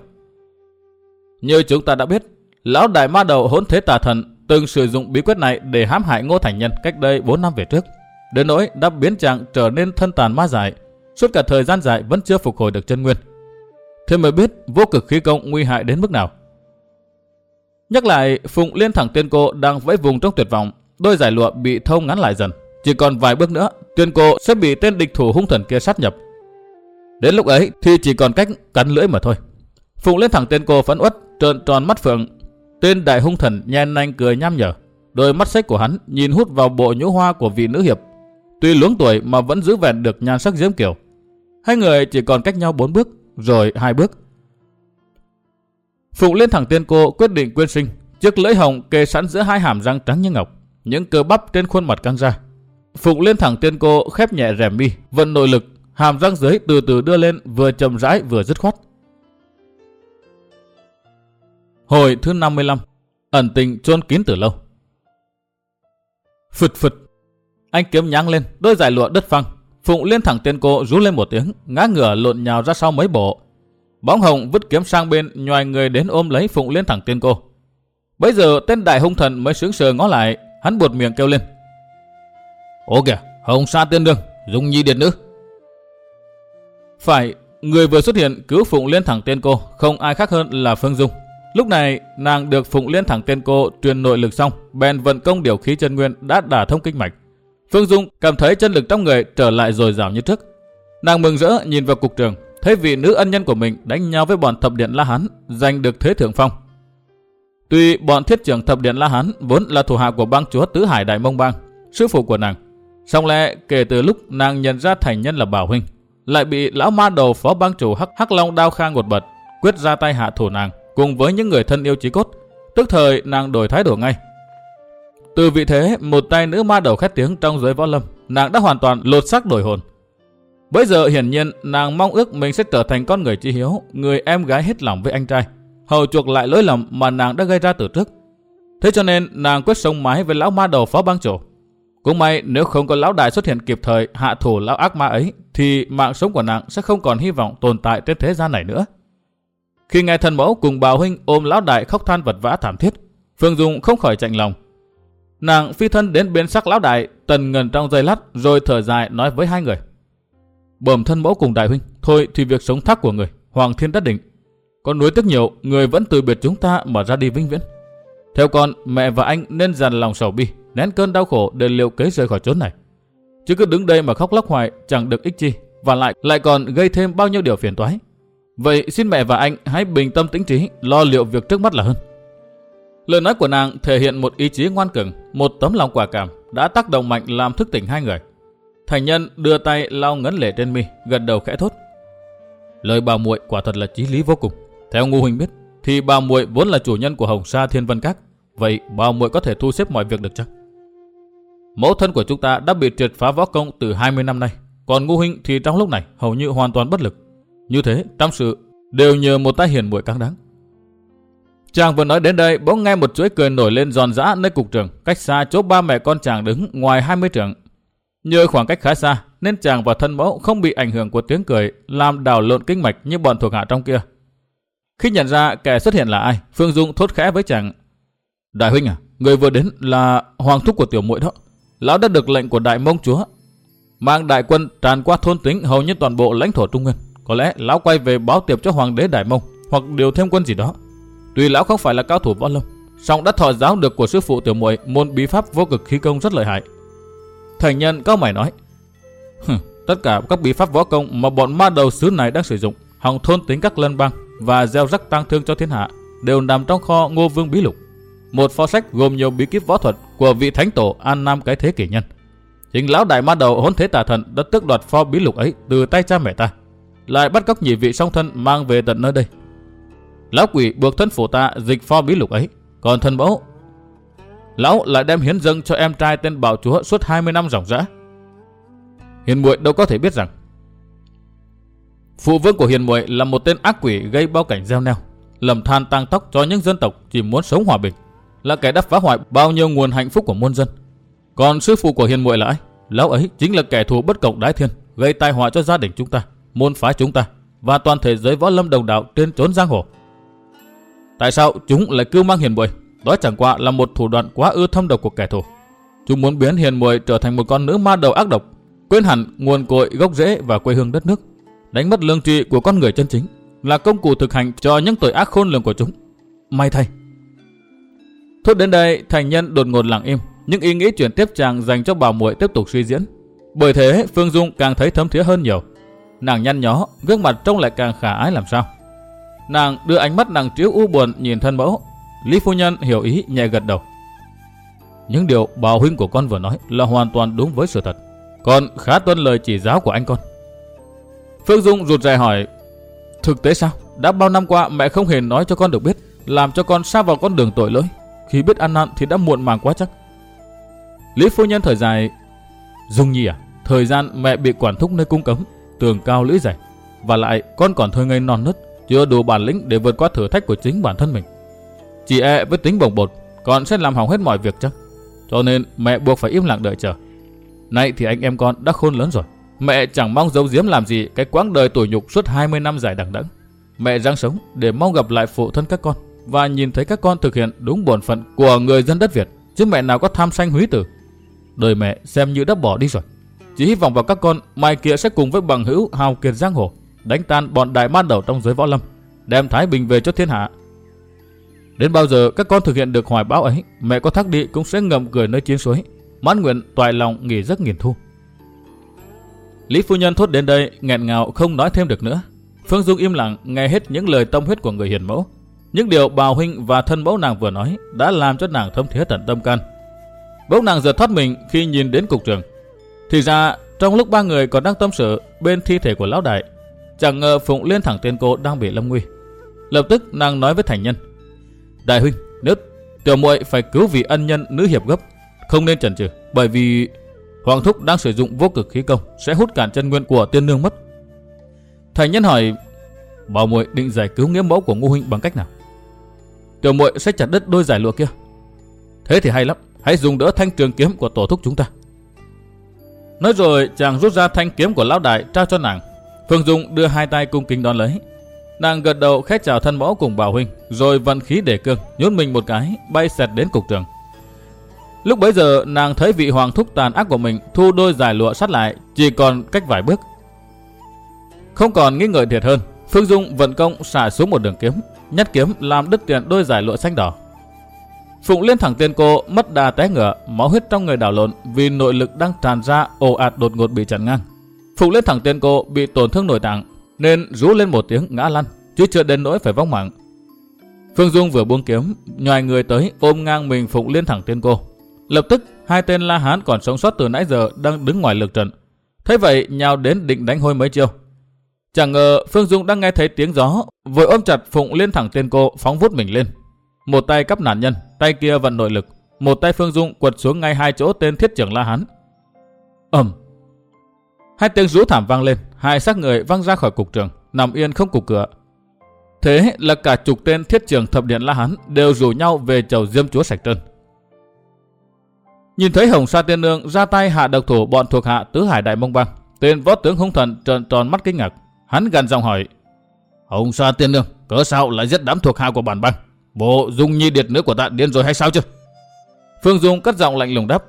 Như chúng ta đã biết, lão đại ma đầu hỗn thế tà thần từng sử dụng bí quyết này để hãm hại Ngô Thành Nhân cách đây 4 năm về trước. Đến nỗi đã biến chàng trở nên thân tàn ma dại, suốt cả thời gian dài vẫn chưa phục hồi được chân nguyên. Thế mới biết vô cực khí công nguy hại đến mức nào. Nhắc lại, Phụng liên thẳng tiên cô đang vẫy vùng trong tuyệt vọng, đôi giải lụa bị thông ngắn lại dần. Chỉ còn vài bước nữa, tiên cô sẽ bị tên địch thủ hung thần kia sát nhập. Đến lúc ấy thì chỉ còn cách cắn lưỡi mà thôi. Phụng lên thẳng tên cô phẫn uất, trợn tròn mắt phượng. Tên đại hung thần nhen nanh cười nham nhở. Đôi mắt xếch của hắn nhìn hút vào bộ nhũ hoa của vị nữ hiệp. Tuy luống tuổi mà vẫn giữ vẹn được nhan sắc diễm kiều. Hai người chỉ còn cách nhau bốn bước, rồi hai bước. Phụng lên thẳng tiên cô quyết định quyên sinh. Chiếc lưỡi hồng kề sẵn giữa hai hàm răng trắng như ngọc. Những cơ bắp trên khuôn mặt căng ra. Phụng lên thẳng tiên cô khép nhẹ rèm mi, vận nội lực, hàm răng dưới từ từ đưa lên vừa chậm rãi vừa dứt khoát. Hồi thứ 55 Ẩn tình chôn kín từ lâu Phật phật. Anh kiếm nháng lên, đôi giải lụa đất phăng. Phụng liên thẳng tiên cô rú lên một tiếng, ngã ngửa lộn nhào ra sau mấy bộ. Bóng hồng vứt kiếm sang bên, nhoài người đến ôm lấy Phụng liên thẳng Tiên cô. Bây giờ tên đại hung thần mới sướng sờ ngó lại, hắn buột miệng kêu lên. Ô kìa, hồng sa tiên đương, dùng nhi điện nữ. Phải, người vừa xuất hiện cứu Phụng Liên thẳng Tiên cô, không ai khác hơn là Phương Dung. Lúc này, nàng được Phụng Liên thẳng Tiên cô truyền nội lực xong, bèn vận công điều khí chân nguyên đã đả thông kinh mạch. Phương Dung cảm thấy chân lực trong người trở lại dồi dào như trước. Nàng mừng rỡ nhìn vào cục trường, thấy vị nữ ân nhân của mình đánh nhau với bọn thập điện La Hán, giành được thế thượng phong. Tuy bọn thiết trưởng thập điện La Hán vốn là thủ hạ của bang chúa Tứ Hải Đại Mông Bang, sư phụ của nàng, song lẽ kể từ lúc nàng nhận ra thành nhân là Bảo Huynh, lại bị lão ma đầu phó bang chủ Hắc Hắc Long đao khang ngột bật, quyết ra tay hạ thủ nàng cùng với những người thân yêu chí cốt, tức thời nàng đổi thái độ ngay. Từ vị thế, một tay nữ ma đầu khét tiếng trong giới võ lâm, nàng đã hoàn toàn lột xác đổi hồn. Bây giờ hiển nhiên nàng mong ước mình sẽ trở thành con người chi hiếu, người em gái hết lòng với anh trai, hầu chuộc lại lỗi lầm mà nàng đã gây ra từ trước. Thế cho nên nàng quyết sống mái với lão ma đầu phó bang chủ. Cũng may nếu không có lão đại xuất hiện kịp thời hạ thủ lão ác ma ấy, thì mạng sống của nàng sẽ không còn hy vọng tồn tại trên thế gian này nữa. Khi nghe thần mẫu cùng bào huynh ôm lão đại khóc than vật vã thảm thiết, Phương Dung không khỏi chạnh lòng. Nàng phi thân đến bên sắc lão đại, tần ngần trong giây lát rồi thở dài nói với hai người. Bẩm thân mẫu cùng đại huynh, thôi thì việc sống thác của người, Hoàng Thiên đất định. Con nuối tiếc nhiều, người vẫn từ biệt chúng ta mà ra đi vinh viễn. Theo con, mẹ và anh nên dằn lòng sầu bi, nén cơn đau khổ để liệu kế rời khỏi chốn này. Chứ cứ đứng đây mà khóc lóc hoài chẳng được ích chi, và lại lại còn gây thêm bao nhiêu điều phiền toái. Vậy xin mẹ và anh hãy bình tâm tĩnh trí, lo liệu việc trước mắt là hơn. Lời nói của nàng thể hiện một ý chí ngoan cường, một tấm lòng quả cảm đã tác động mạnh làm thức tỉnh hai người. Thành nhân đưa tay lau ngấn lệ trên mi, gật đầu khẽ thốt. Lời bà muội quả thật là chí lý vô cùng. Theo ngu huynh biết, thì bà muội vốn là chủ nhân của Hồng Sa Thiên Vân Các. Vậy bà muội có thể thu xếp mọi việc được chăng? Mẫu thân của chúng ta đã bị triệt phá võ công từ 20 năm nay. Còn ngu huynh thì trong lúc này hầu như hoàn toàn bất lực. Như thế, trong sự đều nhờ một tay hiền muội căng đáng. Chàng vừa nói đến đây, bỗng nghe một chuỗi cười nổi lên giòn giã nơi cục trường, cách xa chỗ ba mẹ con chàng đứng ngoài 20 trường. Nhờ khoảng cách khá xa, nên chàng và thân mẫu không bị ảnh hưởng của tiếng cười, làm đảo lộn kinh mạch như bọn thuộc hạ trong kia. Khi nhận ra kẻ xuất hiện là ai, Phương Dung thốt khẽ với chàng. Đại huynh à, người vừa đến là hoàng thúc của tiểu muội đó. Lão đã được lệnh của đại mông chúa, mang đại quân tràn qua thôn tính hầu như toàn bộ lãnh thổ Trung Nguyên. Có lẽ lão quay về báo tiệp cho hoàng đế đại mông, hoặc điều thêm quân gì đó. Tuy lão không phải là cao thủ võ lâm, song đã thọ giáo được của sư phụ tiểu muội môn bí pháp vô cực khí công rất lợi hại. Thành nhân cao mày nói, tất cả các bí pháp võ công mà bọn ma đầu xứ này đang sử dụng, hòng thôn tính các lân bang và gieo rắc tăng thương cho thiên hạ, đều nằm trong kho Ngô Vương Bí Lục. Một pho sách gồm nhiều bí kíp võ thuật của vị thánh tổ An Nam cái thế kỷ nhân. Chính lão đại ma đầu hỗn thế tà thần đã tước đoạt pho bí lục ấy từ tay cha mẹ ta, lại bắt cóc nhị vị song thân mang về tận nơi đây. Lão quỷ buộc thân phổ ta dịch pho bí lục ấy, còn thân mẫu lão lại đem hiến dâng cho em trai tên bảo chúa suốt 20 năm ròng rã. Hiền muội đâu có thể biết rằng phụ vương của hiền muội là một tên ác quỷ gây bao cảnh gieo neo, lầm than tăng tóc cho những dân tộc chỉ muốn sống hòa bình, là kẻ đã phá hoại bao nhiêu nguồn hạnh phúc của muôn dân. Còn sư phụ của hiền muội là ai? Lão ấy chính là kẻ thù bất cộng đái thiên, gây tai họa cho gia đình chúng ta, môn phái chúng ta và toàn thể giới võ lâm đồng đạo trên trốn giang hồ. Tại sao chúng lại cưu mang hiền muội? Đó chẳng qua là một thủ đoạn quá ư thâm độc của kẻ thù. Chúng muốn biến hiền muội trở thành một con nữ ma đầu ác độc, quên hẳn nguồn cội gốc rễ và quê hương đất nước, đánh mất lương tri của con người chân chính, là công cụ thực hành cho những tội ác khôn lường của chúng. May thay. Thốt đến đây, thành nhân đột ngột lặng im, những ý nghĩ chuyển tiếp chàng dành cho bảo muội tiếp tục suy diễn. Bởi thế, Phương Dung càng thấy thấm thía hơn nhiều. Nàng nhăn nhó, gương mặt trông lại càng khả ái làm sao. Nàng đưa ánh mắt nàng chiếu u buồn nhìn thân mẫu. Lý phu nhân hiểu ý nhẹ gật đầu. Những điều bà huynh của con vừa nói là hoàn toàn đúng với sự thật. Con khá tuân lời chỉ giáo của anh con. Phương Dung rụt rè hỏi, thực tế sao? Đã bao năm qua mẹ không hề nói cho con được biết, làm cho con xa vào con đường tội lỗi. Khi biết ăn năn thì đã muộn màng quá chắc. Lý phu nhân thời dài, Dung Nhi à, thời gian mẹ bị quản thúc nơi cung cấm, tường cao lưỡi dày. Và lại con còn thơ ngây non nớt, chưa đủ bản lĩnh để vượt qua thử thách của chính bản thân mình chị e với tính bồng bột, con sẽ làm hỏng hết mọi việc chắc. Cho nên mẹ buộc phải im lặng đợi chờ. Nay thì anh em con đã khôn lớn rồi. Mẹ chẳng mong giấu giếm làm gì cái quãng đời tuổi nhục suốt 20 năm dài đằng đẵng. Mẹ ráng sống để mong gặp lại phụ thân các con và nhìn thấy các con thực hiện đúng bổn phận của người dân đất Việt, chứ mẹ nào có tham sanh húy tử. Đời mẹ xem như đã bỏ đi rồi. Chỉ hy vọng vào các con mai kia sẽ cùng với bằng hữu hào kiệt giang hồ, đánh tan bọn đại man đầu trong giới võ lâm, đem Thái Bình về cho thiên hạ. Đến bao giờ các con thực hiện được hoài bão ấy, mẹ có thắc đi cũng sẽ ngậm cười nơi chiến suối, mãn nguyện toại lòng nghỉ giấc nghiền thu. Lý phu nhân thốt đến đây, nghẹn ngào không nói thêm được nữa. Phương Dung im lặng nghe hết những lời tâm huyết của người hiền mẫu. Những điều bào huynh và thân mẫu nàng vừa nói đã làm cho nàng thấm thía tận tâm can. Bỗng nàng giật thoát mình khi nhìn đến cục trường. Thì ra trong lúc ba người còn đang tâm sự bên thi thể của lão đại, chẳng ngờ Phụng Liên thẳng tên cô đang bị lâm nguy. Lập tức nàng nói với thành nhân: Đại huynh, nếu tiểu muội phải cứu vị ân nhân nữ hiệp gấp, không nên chần chừ, bởi vì Hoàng thúc đang sử dụng vô cực khí công sẽ hút cản chân nguyên của tiên nương mất. Thành nhân hỏi: Bảo muội định giải cứu nghĩa mẫu của Ngô huynh bằng cách nào? Tiểu muội sẽ chặt đứt đôi giải lụa kia. Thế thì hay lắm, hãy dùng đỡ thanh trường kiếm của tổ thúc chúng ta. Nói rồi chàng rút ra thanh kiếm của lão đại trao cho nàng. Phương Dung đưa hai tay cung kính đón lấy. Nàng gật đầu khét chào thân mẫu cùng bảo huynh, rồi vận khí để cương, nhốt mình một cái, bay xẹt đến cục trường. Lúc bấy giờ nàng thấy vị hoàng thúc tàn ác của mình thu đôi giải lụa sát lại, chỉ còn cách vài bước. Không còn nghi ngợi thiệt hơn, Phương Dung vận công xả xuống một đường kiếm, nhát kiếm làm đứt tiền đôi giải lụa xanh đỏ. Phụng liên thẳng tên cô mất đà té ngựa, máu huyết trong người đảo lộn vì nội lực đang tràn ra ồ ạt đột ngột bị chặn ngang. Phụng liên thẳng tên cô bị tổn thương nội tạng nên rú lên một tiếng ngã lăn, chứ chưa đến nỗi phải vong mạng. Phương Dung vừa buông kiếm, nhòi người tới ôm ngang mình Phụng Liên thẳng tên cô. Lập tức hai tên La Hán còn sống sót từ nãy giờ đang đứng ngoài lực trận. Thế vậy nhào đến định đánh hôi mấy chiêu. Chẳng ngờ Phương Dung đang nghe thấy tiếng gió, vội ôm chặt Phụng Liên thẳng tên cô phóng vút mình lên. Một tay cắp nạn nhân, tay kia vận nội lực, một tay Phương Dung quật xuống ngay hai chỗ tên thiết trưởng La Hán. ầm, hai tiếng rú thảm vang lên, hai xác người văng ra khỏi cục trường, nằm yên không cục cửa. Thế là cả chục tên thiết trường thập điện La Hán đều rủ nhau về chầu diêm chúa sạch trơn. Nhìn thấy Hồng Sa Tiên Nương ra tay hạ độc thủ bọn thuộc hạ tứ hải đại mông băng, tên võ tướng hung thần trợn tròn mắt kinh ngạc, hắn gần giọng hỏi: Hồng Sa Tiên Nương, cớ sao lại giết đám thuộc hạ của bản băng? Bộ Dung Nhi điệt nữ của ta điên rồi hay sao chứ? Phương Dung cất giọng lạnh lùng đáp: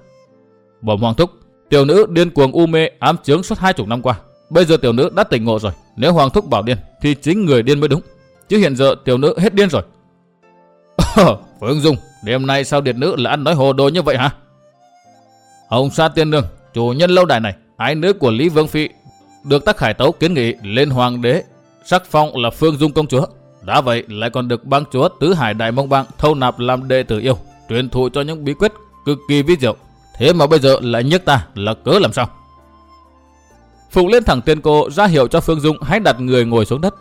Bẩm Hoàng thúc, tiểu nữ điên cuồng u mê ám chướng suốt hai chục năm qua, bây giờ tiểu nữ đã tỉnh ngộ rồi, nếu Hoàng thúc bảo điên thì chính người điên mới đúng, chứ hiện giờ tiểu nữ hết điên rồi. Phương Dung, đêm nay sao điệt nữ là ăn nói hồ đồ như vậy hả? Hồng Sa Tiên Nương, chủ nhân lâu đài này, ái nữ của Lý Vương Phi, được tác Khải Tấu kiến nghị lên hoàng đế, sắc phong là Phương Dung công chúa. Đã vậy lại còn được bang chúa Tứ Hải Đại Mông Bang thâu nạp làm đệ tử yêu, truyền thụ cho những bí quyết cực kỳ vi diệu. Thế mà bây giờ lại nhức ta là cớ làm sao? Phụng lên thẳng tiên cô ra hiệu cho Phương Dung hãy đặt người ngồi xuống đất.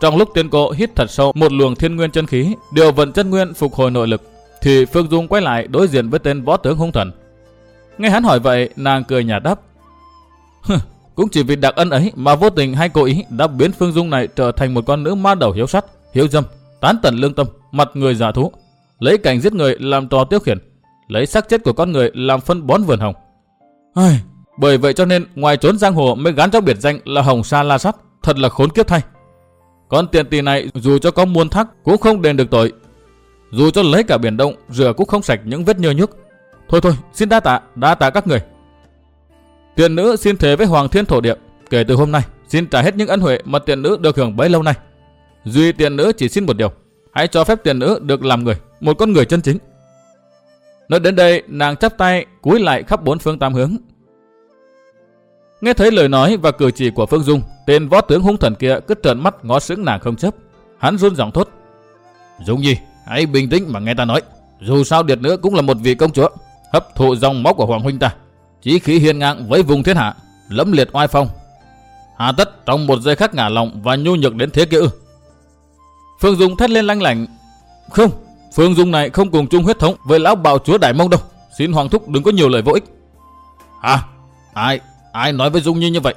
Trong lúc tiên cô hít thật sâu một luồng thiên nguyên chân khí, điều vận chân nguyên phục hồi nội lực, thì Phương Dung quay lại đối diện với tên võ tướng hung thần Nghe hắn hỏi vậy, nàng cười nhạt đáp. Cũng chỉ vì đặc ân ấy mà vô tình hay cố ý đã biến Phương Dung này trở thành một con nữ ma đầu hiếu sắt, hiếu dâm, tán tận lương tâm, mặt người giả thú, lấy cảnh giết người làm trò tiêu khiển, lấy xác chết của con người làm phân bón vườn hồng. Ai, bởi vậy cho nên ngoài trốn giang hồ mới gắn cho biệt danh là hồng sa la sắt, thật là khốn kiếp thay. Con tiền tỷ này dù cho có muôn thắc cũng không đền được tội. Dù cho lấy cả biển đông rửa cũng không sạch những vết nhơ nhức. Thôi thôi, xin đa tạ, đa tạ các người. tiền nữ xin thề với Hoàng Thiên Thổ Địa, kể từ hôm nay, xin trả hết những ân huệ mà tiền nữ được hưởng bấy lâu nay. Duy tiền nữ chỉ xin một điều, hãy cho phép tiền nữ được làm người, một con người chân chính. Nói đến đây, nàng chắp tay, cúi lại khắp bốn phương tám hướng. Nghe thấy lời nói và cử chỉ của Phương Dung, tên võ tướng hung thần kia cứ trợn mắt ngó sững nàng không chấp. Hắn run giọng thốt. Dung Nhi, hãy bình tĩnh mà nghe ta nói. Dù sao điệt nữa cũng là một vị công chúa hấp thụ dòng máu của hoàng huynh ta, chí khí hiên ngang với vùng thiên hạ, lẫm liệt oai phong. Hà tất trong một giây khắc ngả lòng và nhu nhược đến thế kia ư? Phương Dung thét lên lanh lảnh, không, Phương Dung này không cùng chung huyết thống với lão bào chúa Đại Mông đâu. Xin hoàng thúc đừng có nhiều lời vô ích. Hả? Ai? Ai nói với Dung Nhi như vậy?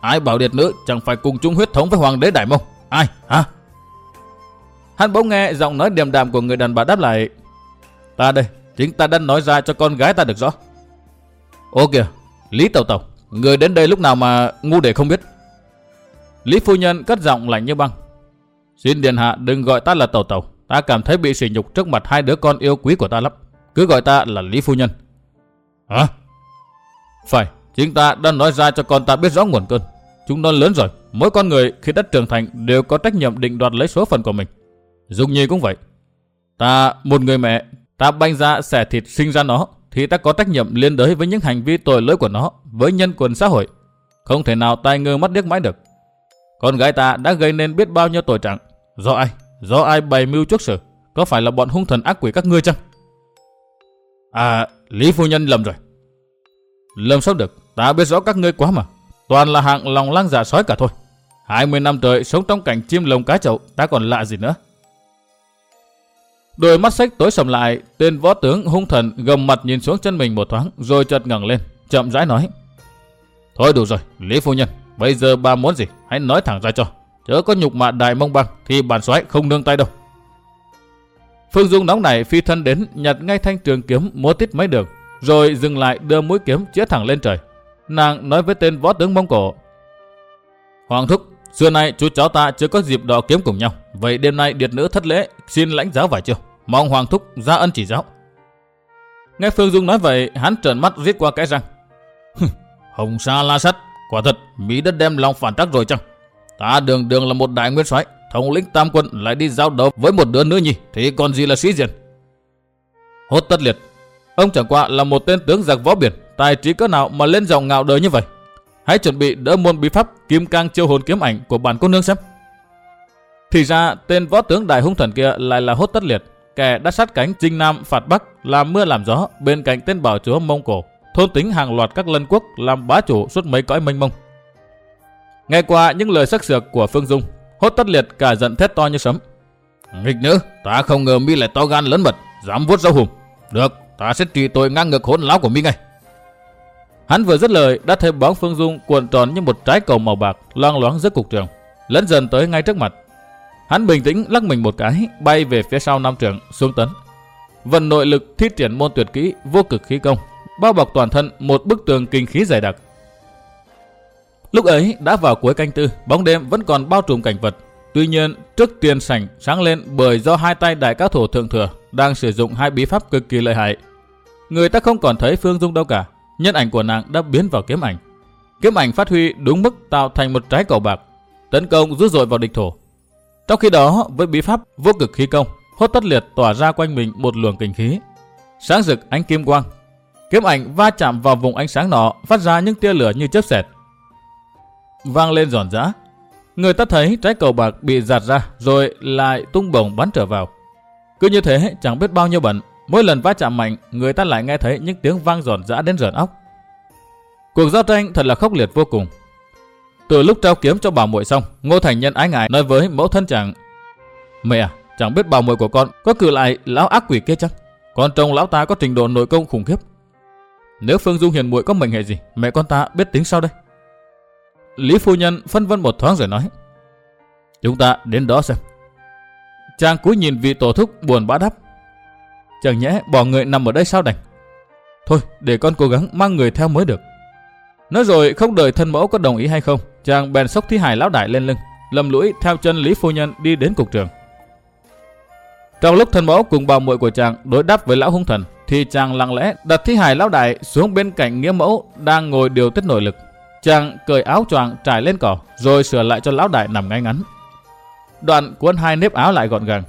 Ai bảo điệt nữ chẳng phải cùng chung huyết thống với hoàng đế Đại Mông? Ai? Hả? Hắn bỗng nghe giọng nói điềm đạm của người đàn bà đáp lại. Ta đây, Chính ta đã nói ra cho con gái ta được rõ. Ô kìa, Lý Tàu Tàu, người đến đây lúc nào mà ngu để không biết. Lý Phu Nhân cất giọng lạnh như băng. Xin Điện Hạ đừng gọi ta là Tàu Tàu. Ta cảm thấy bị sỉ nhục trước mặt hai đứa con yêu quý của ta lắm. Cứ gọi ta là Lý Phu Nhân. Hả? Phải, chính ta đã nói ra cho con ta biết rõ nguồn cơn. Chúng nó lớn rồi, mỗi con người khi đã trưởng thành đều có trách nhiệm định đoạt lấy số phận của mình. Dung Nhi cũng vậy. Ta, một người mẹ, ta banh ra xẻ thịt sinh ra nó, thì ta có trách nhiệm liên đới với những hành vi tội lỗi của nó, với nhân quần xã hội. Không thể nào tai ngơ mắt điếc mãi được. Con gái ta đã gây nên biết bao nhiêu tội trạng. Do ai? Do ai bày mưu trước sự? Có phải là bọn hung thần ác quỷ các ngươi chăng? À, Lý Phu Nhân lầm rồi. Lầm sao được, ta biết rõ các ngươi quá mà. Toàn là hạng lòng lang dạ sói cả thôi. 20 năm trời sống trong cảnh chim lồng cá chậu, ta còn lạ gì nữa. Đôi mắt sách tối sầm lại, tên võ tướng hung thần gầm mặt nhìn xuống chân mình một thoáng, rồi chợt ngẩng lên, chậm rãi nói. Thôi đủ rồi, Lý Phu Nhân, bây giờ bà muốn gì, hãy nói thẳng ra cho. Chớ có nhục mạ đại mông băng, thì bản soái không nương tay đâu. Phương Dung nóng nảy phi thân đến, nhặt ngay thanh trường kiếm múa tít mấy đường, rồi dừng lại đưa mũi kiếm chĩa thẳng lên trời. Nàng nói với tên võ tướng Mông Cổ. Hoàng thúc, xưa nay chú cháu ta chưa có dịp đọ kiếm cùng nhau. Vậy đêm nay điệt nữ thất lễ, xin lãnh giáo vài chiều. Mong Hoàng thúc ra ân chỉ giáo. Nghe Phương Dung nói vậy, hắn trợn mắt riết qua cái răng. Hồng sa la sắt, quả thật, Mỹ đất đem lòng phản trắc rồi chăng? Ta đường đường là một đại nguyên soái thống lĩnh tam quân lại đi giao đấu với một đứa nữ nhi, thì còn gì là sĩ diện? Hốt tất liệt, ông chẳng qua là một tên tướng giặc võ biển, tài trí cỡ nào mà lên dòng ngạo đời như vậy. Hãy chuẩn bị đỡ môn bí pháp kim cang chiêu hồn kiếm ảnh của bản cô nương xem. Thì ra tên võ tướng đại hung thần kia lại là hốt tất liệt, kẻ đã sát cánh chinh nam phạt bắc làm mưa làm gió bên cạnh tên bảo chúa mông cổ thôn tính hàng loạt các lân quốc làm bá chủ suốt mấy cõi mênh mông nghe qua những lời sắc sược của phương dung hốt tất liệt cả giận thét to như sấm nghịch nữ ta không ngờ mi lại to gan lớn mật dám vuốt râu hùm được ta sẽ trị tội ngang ngược hỗn láo của mi ngay hắn vừa dứt lời đã thấy bóng phương dung cuộn tròn như một trái cầu màu bạc loang loáng giữa cục trường lẫn dần tới ngay trước mặt Hắn bình tĩnh lắc mình một cái, bay về phía sau năm trường, xuống tấn. Vận nội lực thiết triển môn tuyệt kỹ vô cực khí công, bao bọc toàn thân một bức tường kinh khí dày đặc. Lúc ấy đã vào cuối canh tư, bóng đêm vẫn còn bao trùm cảnh vật. Tuy nhiên, trước tiền sảnh sáng lên bởi do hai tay đại cao thủ thượng thừa đang sử dụng hai bí pháp cực kỳ lợi hại. Người ta không còn thấy Phương Dung đâu cả, nhân ảnh của nàng đã biến vào kiếm ảnh. Kiếm ảnh phát huy đúng mức tạo thành một trái cầu bạc, tấn công dữ dội vào địch thổ. Trong khi đó, với bí pháp vô cực khí công, hốt tất liệt tỏa ra quanh mình một luồng kinh khí. Sáng rực ánh kim quang. Kiếm ảnh va chạm vào vùng ánh sáng nọ, phát ra những tia lửa như chớp xẹt. Vang lên giòn giã. Người ta thấy trái cầu bạc bị giạt ra, rồi lại tung bổng bắn trở vào. Cứ như thế, chẳng biết bao nhiêu bẩn. Mỗi lần va chạm mạnh, người ta lại nghe thấy những tiếng vang giòn giã đến rợn óc. Cuộc giao tranh thật là khốc liệt vô cùng. Từ lúc trao kiếm cho bà muội xong, Ngô Thành Nhân ái ngại nói với mẫu thân chàng: "Mẹ à, chẳng biết bà muội của con có cử lại lão ác quỷ kia chăng? Con trông lão ta có trình độ nội công khủng khiếp. Nếu Phương Dung hiền muội có mệnh hệ gì, mẹ con ta biết tính sao đây?" Lý phu nhân phân vân một thoáng rồi nói: "Chúng ta đến đó xem." Chàng cúi nhìn vị tổ thúc buồn bã đáp: "Chẳng nhẽ bỏ người nằm ở đây sao đành? Thôi, để con cố gắng mang người theo mới được." Nói rồi không đợi thân mẫu có đồng ý hay không, chàng bèn sốc thi hài lão đại lên lưng, lầm lũi theo chân Lý phu nhân đi đến cục trường. Trong lúc thân mẫu cùng bà muội của chàng đối đáp với lão hung thần, thì chàng lặng lẽ đặt thi hài lão đại xuống bên cạnh nghĩa mẫu đang ngồi điều tiết nội lực. Chàng cởi áo choàng trải lên cỏ, rồi sửa lại cho lão đại nằm ngay ngắn. Đoạn cuốn hai nếp áo lại gọn gàng.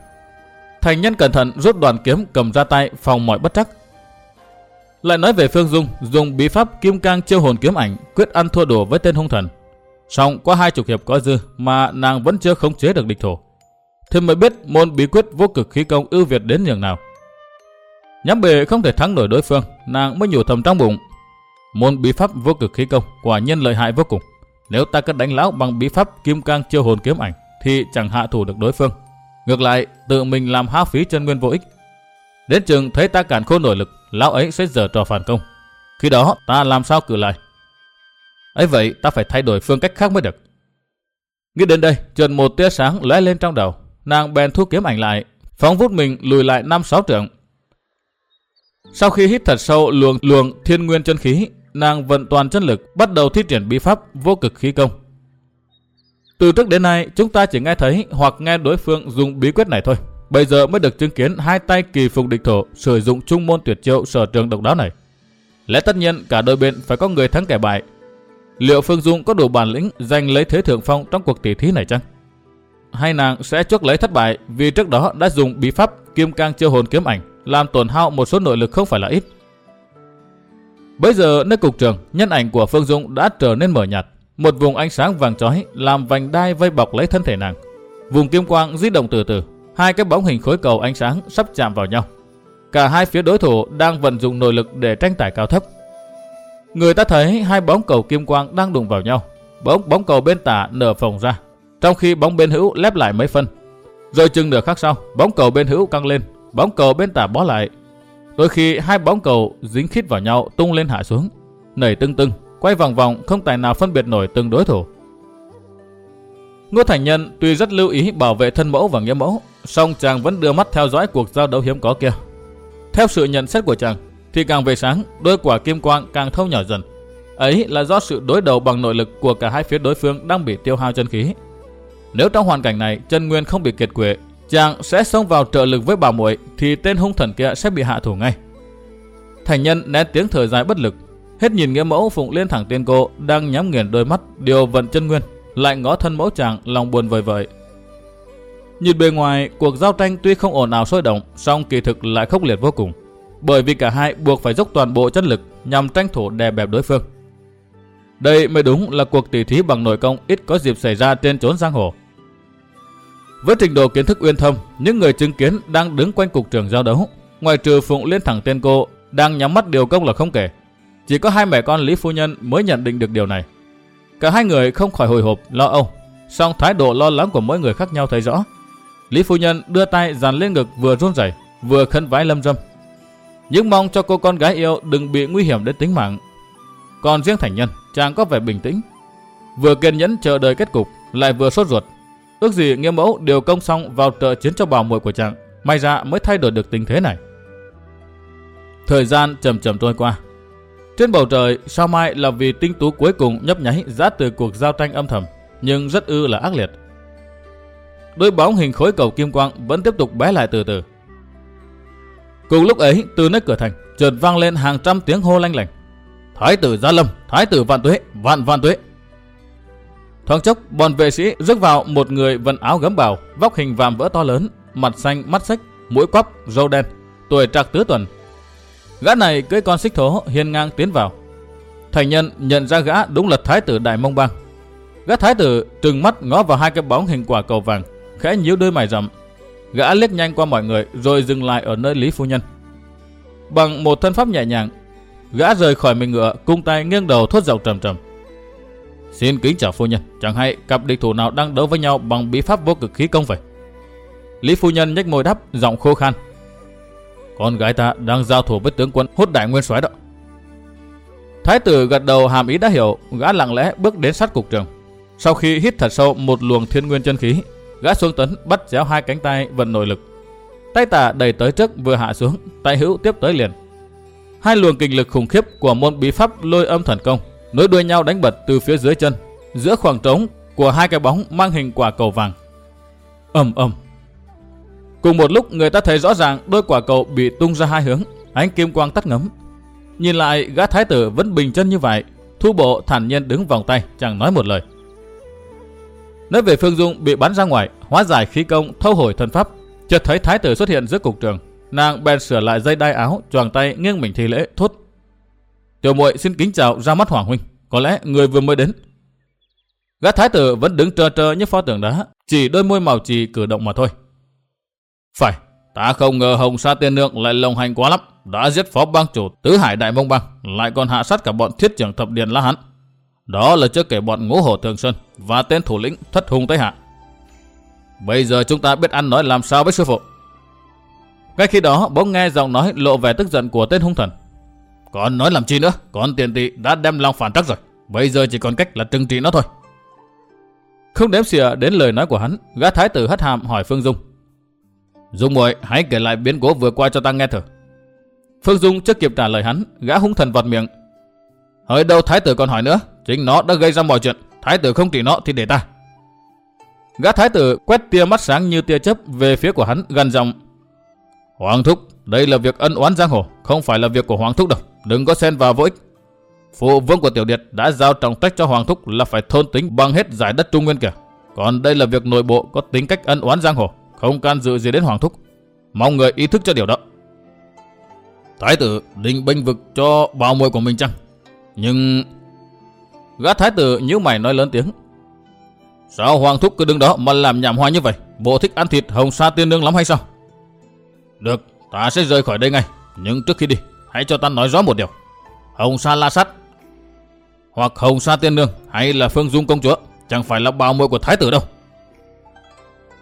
Thành nhân cẩn thận rút đoàn kiếm cầm ra tay phòng mọi bất trắc, lại nói về Phương Dung, dùng bí pháp kim cang chiêu hồn kiếm ảnh, quyết ăn thua đùa với tên hung thần. Xong qua hai chục hiệp có dư mà nàng vẫn chưa khống chế được địch thủ. Thì mới biết môn bí quyết vô cực khí công ưu việt đến nhường nào. Nhắm bề không thể thắng nổi đối phương, nàng mới nhủ thầm trong bụng. Môn bí pháp vô cực khí công quả nhân lợi hại vô cùng. Nếu ta cứ đánh lão bằng bí pháp kim cang chiêu hồn kiếm ảnh thì chẳng hạ thủ được đối phương. Ngược lại, tự mình làm hao phí chân nguyên vô ích. Đến chừng thấy ta cản khôn nổi lực lão ấy sẽ dở trò phản công. Khi đó ta làm sao cử lại? ấy vậy ta phải thay đổi phương cách khác mới được. Nghĩ đến đây, trần một tia sáng lóe lên trong đầu. Nàng bèn thu kiếm ảnh lại, phóng vút mình lùi lại năm sáu trượng. Sau khi hít thật sâu luồng luồng thiên nguyên chân khí, nàng vận toàn chân lực bắt đầu thi triển bí pháp vô cực khí công. Từ trước đến nay, chúng ta chỉ nghe thấy hoặc nghe đối phương dùng bí quyết này thôi. Bây giờ mới được chứng kiến hai tay kỳ phục địch thổ sử dụng trung môn tuyệt chiêu sở trường độc đáo này. Lẽ tất nhiên cả đôi bên phải có người thắng kẻ bại. Liệu Phương Dung có đủ bản lĩnh giành lấy thế thượng phong trong cuộc tỷ thí này chăng? Hay nàng sẽ chuốc lấy thất bại vì trước đó đã dùng bí pháp kim cang chiêu hồn kiếm ảnh làm tổn hao một số nội lực không phải là ít. Bây giờ nơi cục trường, nhân ảnh của Phương Dung đã trở nên mở nhạt. Một vùng ánh sáng vàng chói làm vành đai vây bọc lấy thân thể nàng. Vùng kim quang di động từ từ, hai cái bóng hình khối cầu ánh sáng sắp chạm vào nhau. Cả hai phía đối thủ đang vận dụng nội lực để tranh tài cao thấp. Người ta thấy hai bóng cầu kim quang đang đụng vào nhau. Bóng bóng cầu bên tả nở phồng ra, trong khi bóng bên hữu lép lại mấy phân. Rồi chừng nửa khắc sau, bóng cầu bên hữu căng lên, bóng cầu bên tả bó lại. Đôi khi hai bóng cầu dính khít vào nhau tung lên hạ xuống, nảy tưng tưng, quay vòng vòng không tài nào phân biệt nổi từng đối thủ. Ngô Thành Nhân tuy rất lưu ý bảo vệ thân mẫu và nghĩa mẫu, song chàng vẫn đưa mắt theo dõi cuộc giao đấu hiếm có kia. Theo sự nhận xét của chàng, thì càng về sáng, đôi quả kim quang càng thâu nhỏ dần. Ấy là do sự đối đầu bằng nội lực của cả hai phía đối phương đang bị tiêu hao chân khí. Nếu trong hoàn cảnh này chân nguyên không bị kiệt quệ, chàng sẽ xông vào trợ lực với bà muội thì tên hung thần kia sẽ bị hạ thủ ngay. Thành nhân né tiếng thở dài bất lực, hết nhìn nghĩa mẫu phụng liên thẳng tên cô đang nhắm nghiền đôi mắt điều vận chân nguyên, lại ngó thân mẫu chàng lòng buồn vời vợi. Nhìn bề ngoài, cuộc giao tranh tuy không ồn ào sôi động, song kỳ thực lại khốc liệt vô cùng. Bởi vì cả hai buộc phải dốc toàn bộ chất lực nhằm tranh thủ đè bẹp đối phương. Đây mới đúng là cuộc tỷ thí bằng nội công ít có dịp xảy ra trên chốn giang hồ. Với trình độ kiến thức uyên thâm, những người chứng kiến đang đứng quanh cục trường giao đấu, ngoài trừ Phụng liên thẳng tên cô đang nhắm mắt điều công là không kể. Chỉ có hai mẹ con Lý Phu Nhân mới nhận định được điều này. Cả hai người không khỏi hồi hộp, lo âu, song thái độ lo lắng của mỗi người khác nhau thấy rõ. Lý Phu Nhân đưa tay dàn lên ngực vừa run rẩy vừa khấn vái lâm dâm. Nhưng mong cho cô con gái yêu đừng bị nguy hiểm đến tính mạng. Còn riêng Thành Nhân, chàng có vẻ bình tĩnh. Vừa kiên nhẫn chờ đợi kết cục, lại vừa sốt ruột. Ước gì nghiêm mẫu điều công xong vào trợ chiến cho bảo muội của chàng, may ra mới thay đổi được tình thế này. Thời gian chậm chậm trôi qua. Trên bầu trời, sao mai là vì tinh tú cuối cùng nhấp nháy ra từ cuộc giao tranh âm thầm, nhưng rất ư là ác liệt. Đôi bóng hình khối cầu kim quang vẫn tiếp tục bé lại từ từ. Cùng lúc ấy, từ nơi cửa thành, chợt vang lên hàng trăm tiếng hô lanh lảnh. Thái tử Gia Lâm, Thái tử Vạn Tuế, Vạn Vạn Tuế. Thoáng chốc, bọn vệ sĩ rước vào một người vận áo gấm bào, vóc hình vàm vỡ to lớn, mặt xanh, mắt xích, mũi quắp, râu đen, tuổi trạc tứ tuần. Gã này cưỡi con xích thố hiên ngang tiến vào. Thành nhân nhận ra gã đúng là Thái tử Đại Mông Bang. Gã Thái tử trừng mắt ngó vào hai cái bóng hình quả cầu vàng, khẽ nhíu đôi mày rậm. Gã liếc nhanh qua mọi người rồi dừng lại ở nơi Lý Phu Nhân. Bằng một thân pháp nhẹ nhàng, gã rời khỏi mình ngựa, cung tay nghiêng đầu thốt giọng trầm trầm. Xin kính chào phu nhân, chẳng hay cặp địch thủ nào đang đấu với nhau bằng bí pháp vô cực khí công vậy? Lý phu nhân nhếch môi đáp, giọng khô khan. Con gái ta đang giao thủ với tướng quân hốt đại nguyên soái đó. Thái tử gật đầu hàm ý đã hiểu, gã lặng lẽ bước đến sát cục trường. Sau khi hít thật sâu một luồng thiên nguyên chân khí, gã xuống tấn bắt chéo hai cánh tay vận nội lực. Tay tả đẩy tới trước vừa hạ xuống, tay hữu tiếp tới liền. Hai luồng kinh lực khủng khiếp của môn bí pháp lôi âm thần công nối đuôi nhau đánh bật từ phía dưới chân, giữa khoảng trống của hai cái bóng mang hình quả cầu vàng. ầm ầm. Cùng một lúc người ta thấy rõ ràng đôi quả cầu bị tung ra hai hướng, ánh kim quang tắt ngấm. Nhìn lại gã thái tử vẫn bình chân như vậy, thu bộ thản nhiên đứng vòng tay, chẳng nói một lời. Nói về Phương Dung bị bắn ra ngoài, hóa giải khí công, thâu hồi thần pháp, chợt thấy thái tử xuất hiện giữa cục trường, nàng bèn sửa lại dây đai áo, choàng tay nghiêng mình thi lễ, thốt: Tiểu muội xin kính chào ra mắt hoàng huynh, có lẽ người vừa mới đến. Gã thái tử vẫn đứng trơ trơ như pho tượng đá, chỉ đôi môi màu trì cử động mà thôi. Phải, ta không ngờ Hồng Sa Tiên Nương lại lồng hành quá lắm, đã giết phó bang chủ tứ hải đại mông bang, lại còn hạ sát cả bọn thiết trưởng thập điền la hán. Đó là chưa kể bọn ngũ hổ thường sơn và tên thủ lĩnh thất hùng tây hạ. Bây giờ chúng ta biết ăn nói làm sao với sư phụ. Ngay khi đó bỗng nghe giọng nói lộ vẻ tức giận của tên hung thần. Còn nói làm chi nữa, con tiền tị đã đem lòng phản trắc rồi. Bây giờ chỉ còn cách là trừng trị nó thôi. Không đếm xỉa đến lời nói của hắn, gã thái tử hất hàm hỏi Phương Dung. Dung muội hãy kể lại biến cố vừa qua cho ta nghe thử. Phương Dung chưa kịp trả lời hắn, gã hung thần vọt miệng. Hơi đâu thái tử còn hỏi nữa, chính nó đã gây ra mọi chuyện, thái tử không trị nó thì để ta. Gã thái tử quét tia mắt sáng như tia chớp về phía của hắn gần giọng. Hoàng thúc, đây là việc ân oán giang hồ, không phải là việc của Hoàng thúc đâu, đừng có xen vào vô ích. Phụ vương của Tiểu Điệt đã giao trọng trách cho Hoàng Thúc là phải thôn tính bằng hết giải đất Trung Nguyên kìa. Còn đây là việc nội bộ có tính cách ân oán giang hồ, không can dự gì đến Hoàng Thúc. Mong người ý thức cho điều đó. Thái tử định bênh vực cho bào muội của mình chăng? Nhưng... Gã thái tử nhíu mày nói lớn tiếng. Sao Hoàng Thúc cứ đứng đó mà làm nhảm hoa như vậy? Bộ thích ăn thịt hồng sa tiên nương lắm hay sao? Được, ta sẽ rời khỏi đây ngay. Nhưng trước khi đi, hãy cho ta nói rõ một điều. Hồng sa la sắt, hoặc hồng sa tiên nương, hay là phương dung công chúa, chẳng phải là bào muội của thái tử đâu.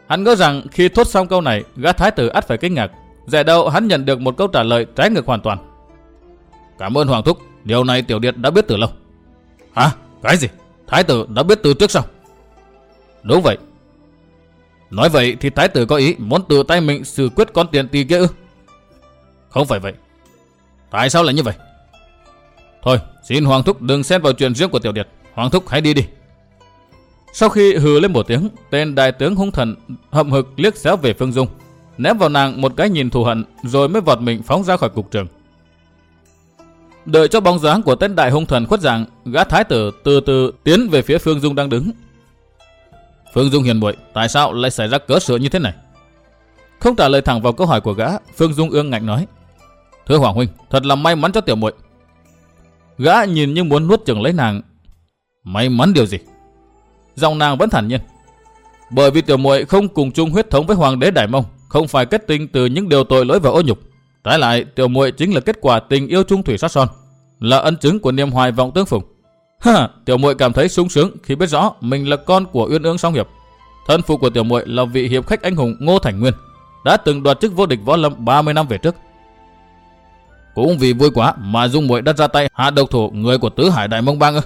Hắn ngỡ rằng khi thốt xong câu này, gã thái tử ắt phải kinh ngạc. Dạy đâu hắn nhận được một câu trả lời trái ngược hoàn toàn. Cảm ơn Hoàng Thúc, điều này Tiểu Điệt đã biết từ lâu. Hả? Cái gì? Thái tử đã biết từ trước sao? Đúng vậy. Nói vậy thì thái tử có ý muốn tự tay mình xử quyết con tiền tì kia ư? Không phải vậy. Tại sao lại như vậy? Thôi, xin Hoàng Thúc đừng xen vào chuyện riêng của Tiểu Điệt. Hoàng Thúc hãy đi đi. Sau khi hừ lên một tiếng, tên đại tướng hung thần hậm hực liếc xéo về Phương Dung, ném vào nàng một cái nhìn thù hận rồi mới vọt mình phóng ra khỏi cục trường. Đợi cho bóng dáng của tên đại hung thần khuất dạng, gã thái tử từ từ tiến về phía Phương Dung đang đứng. Phương Dung hiền muội, tại sao lại xảy ra cớ sự như thế này? Không trả lời thẳng vào câu hỏi của gã, Phương Dung ương ngạnh nói: "Thưa Hoàng huynh, thật là may mắn cho tiểu muội." Gã nhìn như muốn nuốt chừng lấy nàng. "May mắn điều gì?" Dòng nàng vẫn thản nhiên. Bởi vì tiểu muội không cùng chung huyết thống với hoàng đế Đại Mông, không phải kết tinh từ những điều tội lỗi và ô nhục. Trái lại, tiểu muội chính là kết quả tình yêu chung thủy sát son, là ân chứng của niềm hoài vọng tương phùng. Ha, tiểu muội cảm thấy sung sướng khi biết rõ mình là con của Uyên Ương Song Hiệp. Thân phụ của tiểu muội là vị hiệp khách anh hùng Ngô Thành Nguyên, đã từng đoạt chức vô địch võ lâm 30 năm về trước. Cũng vì vui quá mà Dung muội đã ra tay hạ độc thủ người của Tứ Hải Đại Mông Bang ư?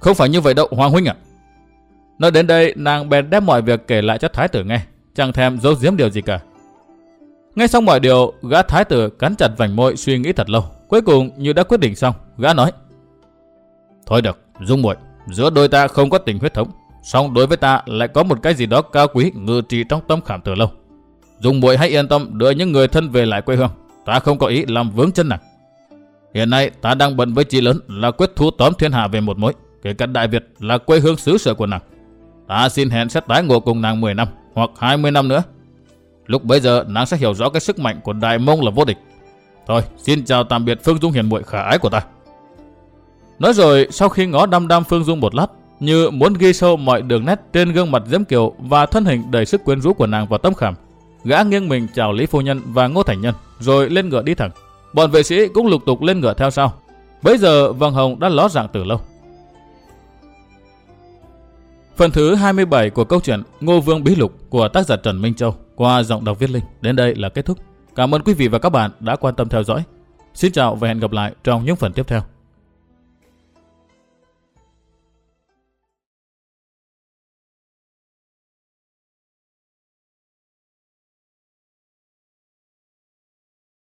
Không phải như vậy đâu, Hoàng huynh ạ. Nói đến đây, nàng bèn đem mọi việc kể lại cho thái tử nghe, chẳng thèm giấu giếm điều gì cả. Nghe xong mọi điều, gã thái tử cắn chặt vành môi suy nghĩ thật lâu. Cuối cùng như đã quyết định xong, gã nói: "Thôi được, Dung muội, giữa đôi ta không có tình huyết thống, song đối với ta lại có một cái gì đó cao quý ngự trị trong tâm khảm từ lâu. Dung muội hãy yên tâm đưa những người thân về lại quê hương, ta không có ý làm vướng chân nàng. Hiện nay ta đang bận với chị lớn là quyết thu tóm thiên hạ về một mối, kể cả Đại Việt là quê hương xứ sở của nàng. Ta xin hẹn sẽ tái ngộ cùng nàng 10 năm hoặc 20 năm nữa. Lúc bấy giờ nàng sẽ hiểu rõ cái sức mạnh của Đại Mông là vô địch. Thôi, xin chào tạm biệt Phương Dung hiền muội khả ái của ta. Nói rồi, sau khi ngó đăm đăm Phương Dung một lát, như muốn ghi sâu mọi đường nét trên gương mặt diễm kiều và thân hình đầy sức quyến rũ của nàng vào tâm khảm, gã nghiêng mình chào Lý phu nhân và Ngô Thành Nhân, rồi lên ngựa đi thẳng. Bọn vệ sĩ cũng lục tục lên ngựa theo sau. Bấy giờ vầng hồng đã ló dạng từ lâu. Phần thứ 27 của câu chuyện Ngô Vương Bí Lục của tác giả Trần Minh Châu qua giọng đọc viết linh đến đây là kết thúc. Cảm ơn quý vị và các bạn đã quan tâm theo dõi. Xin chào và hẹn gặp lại trong những phần tiếp theo.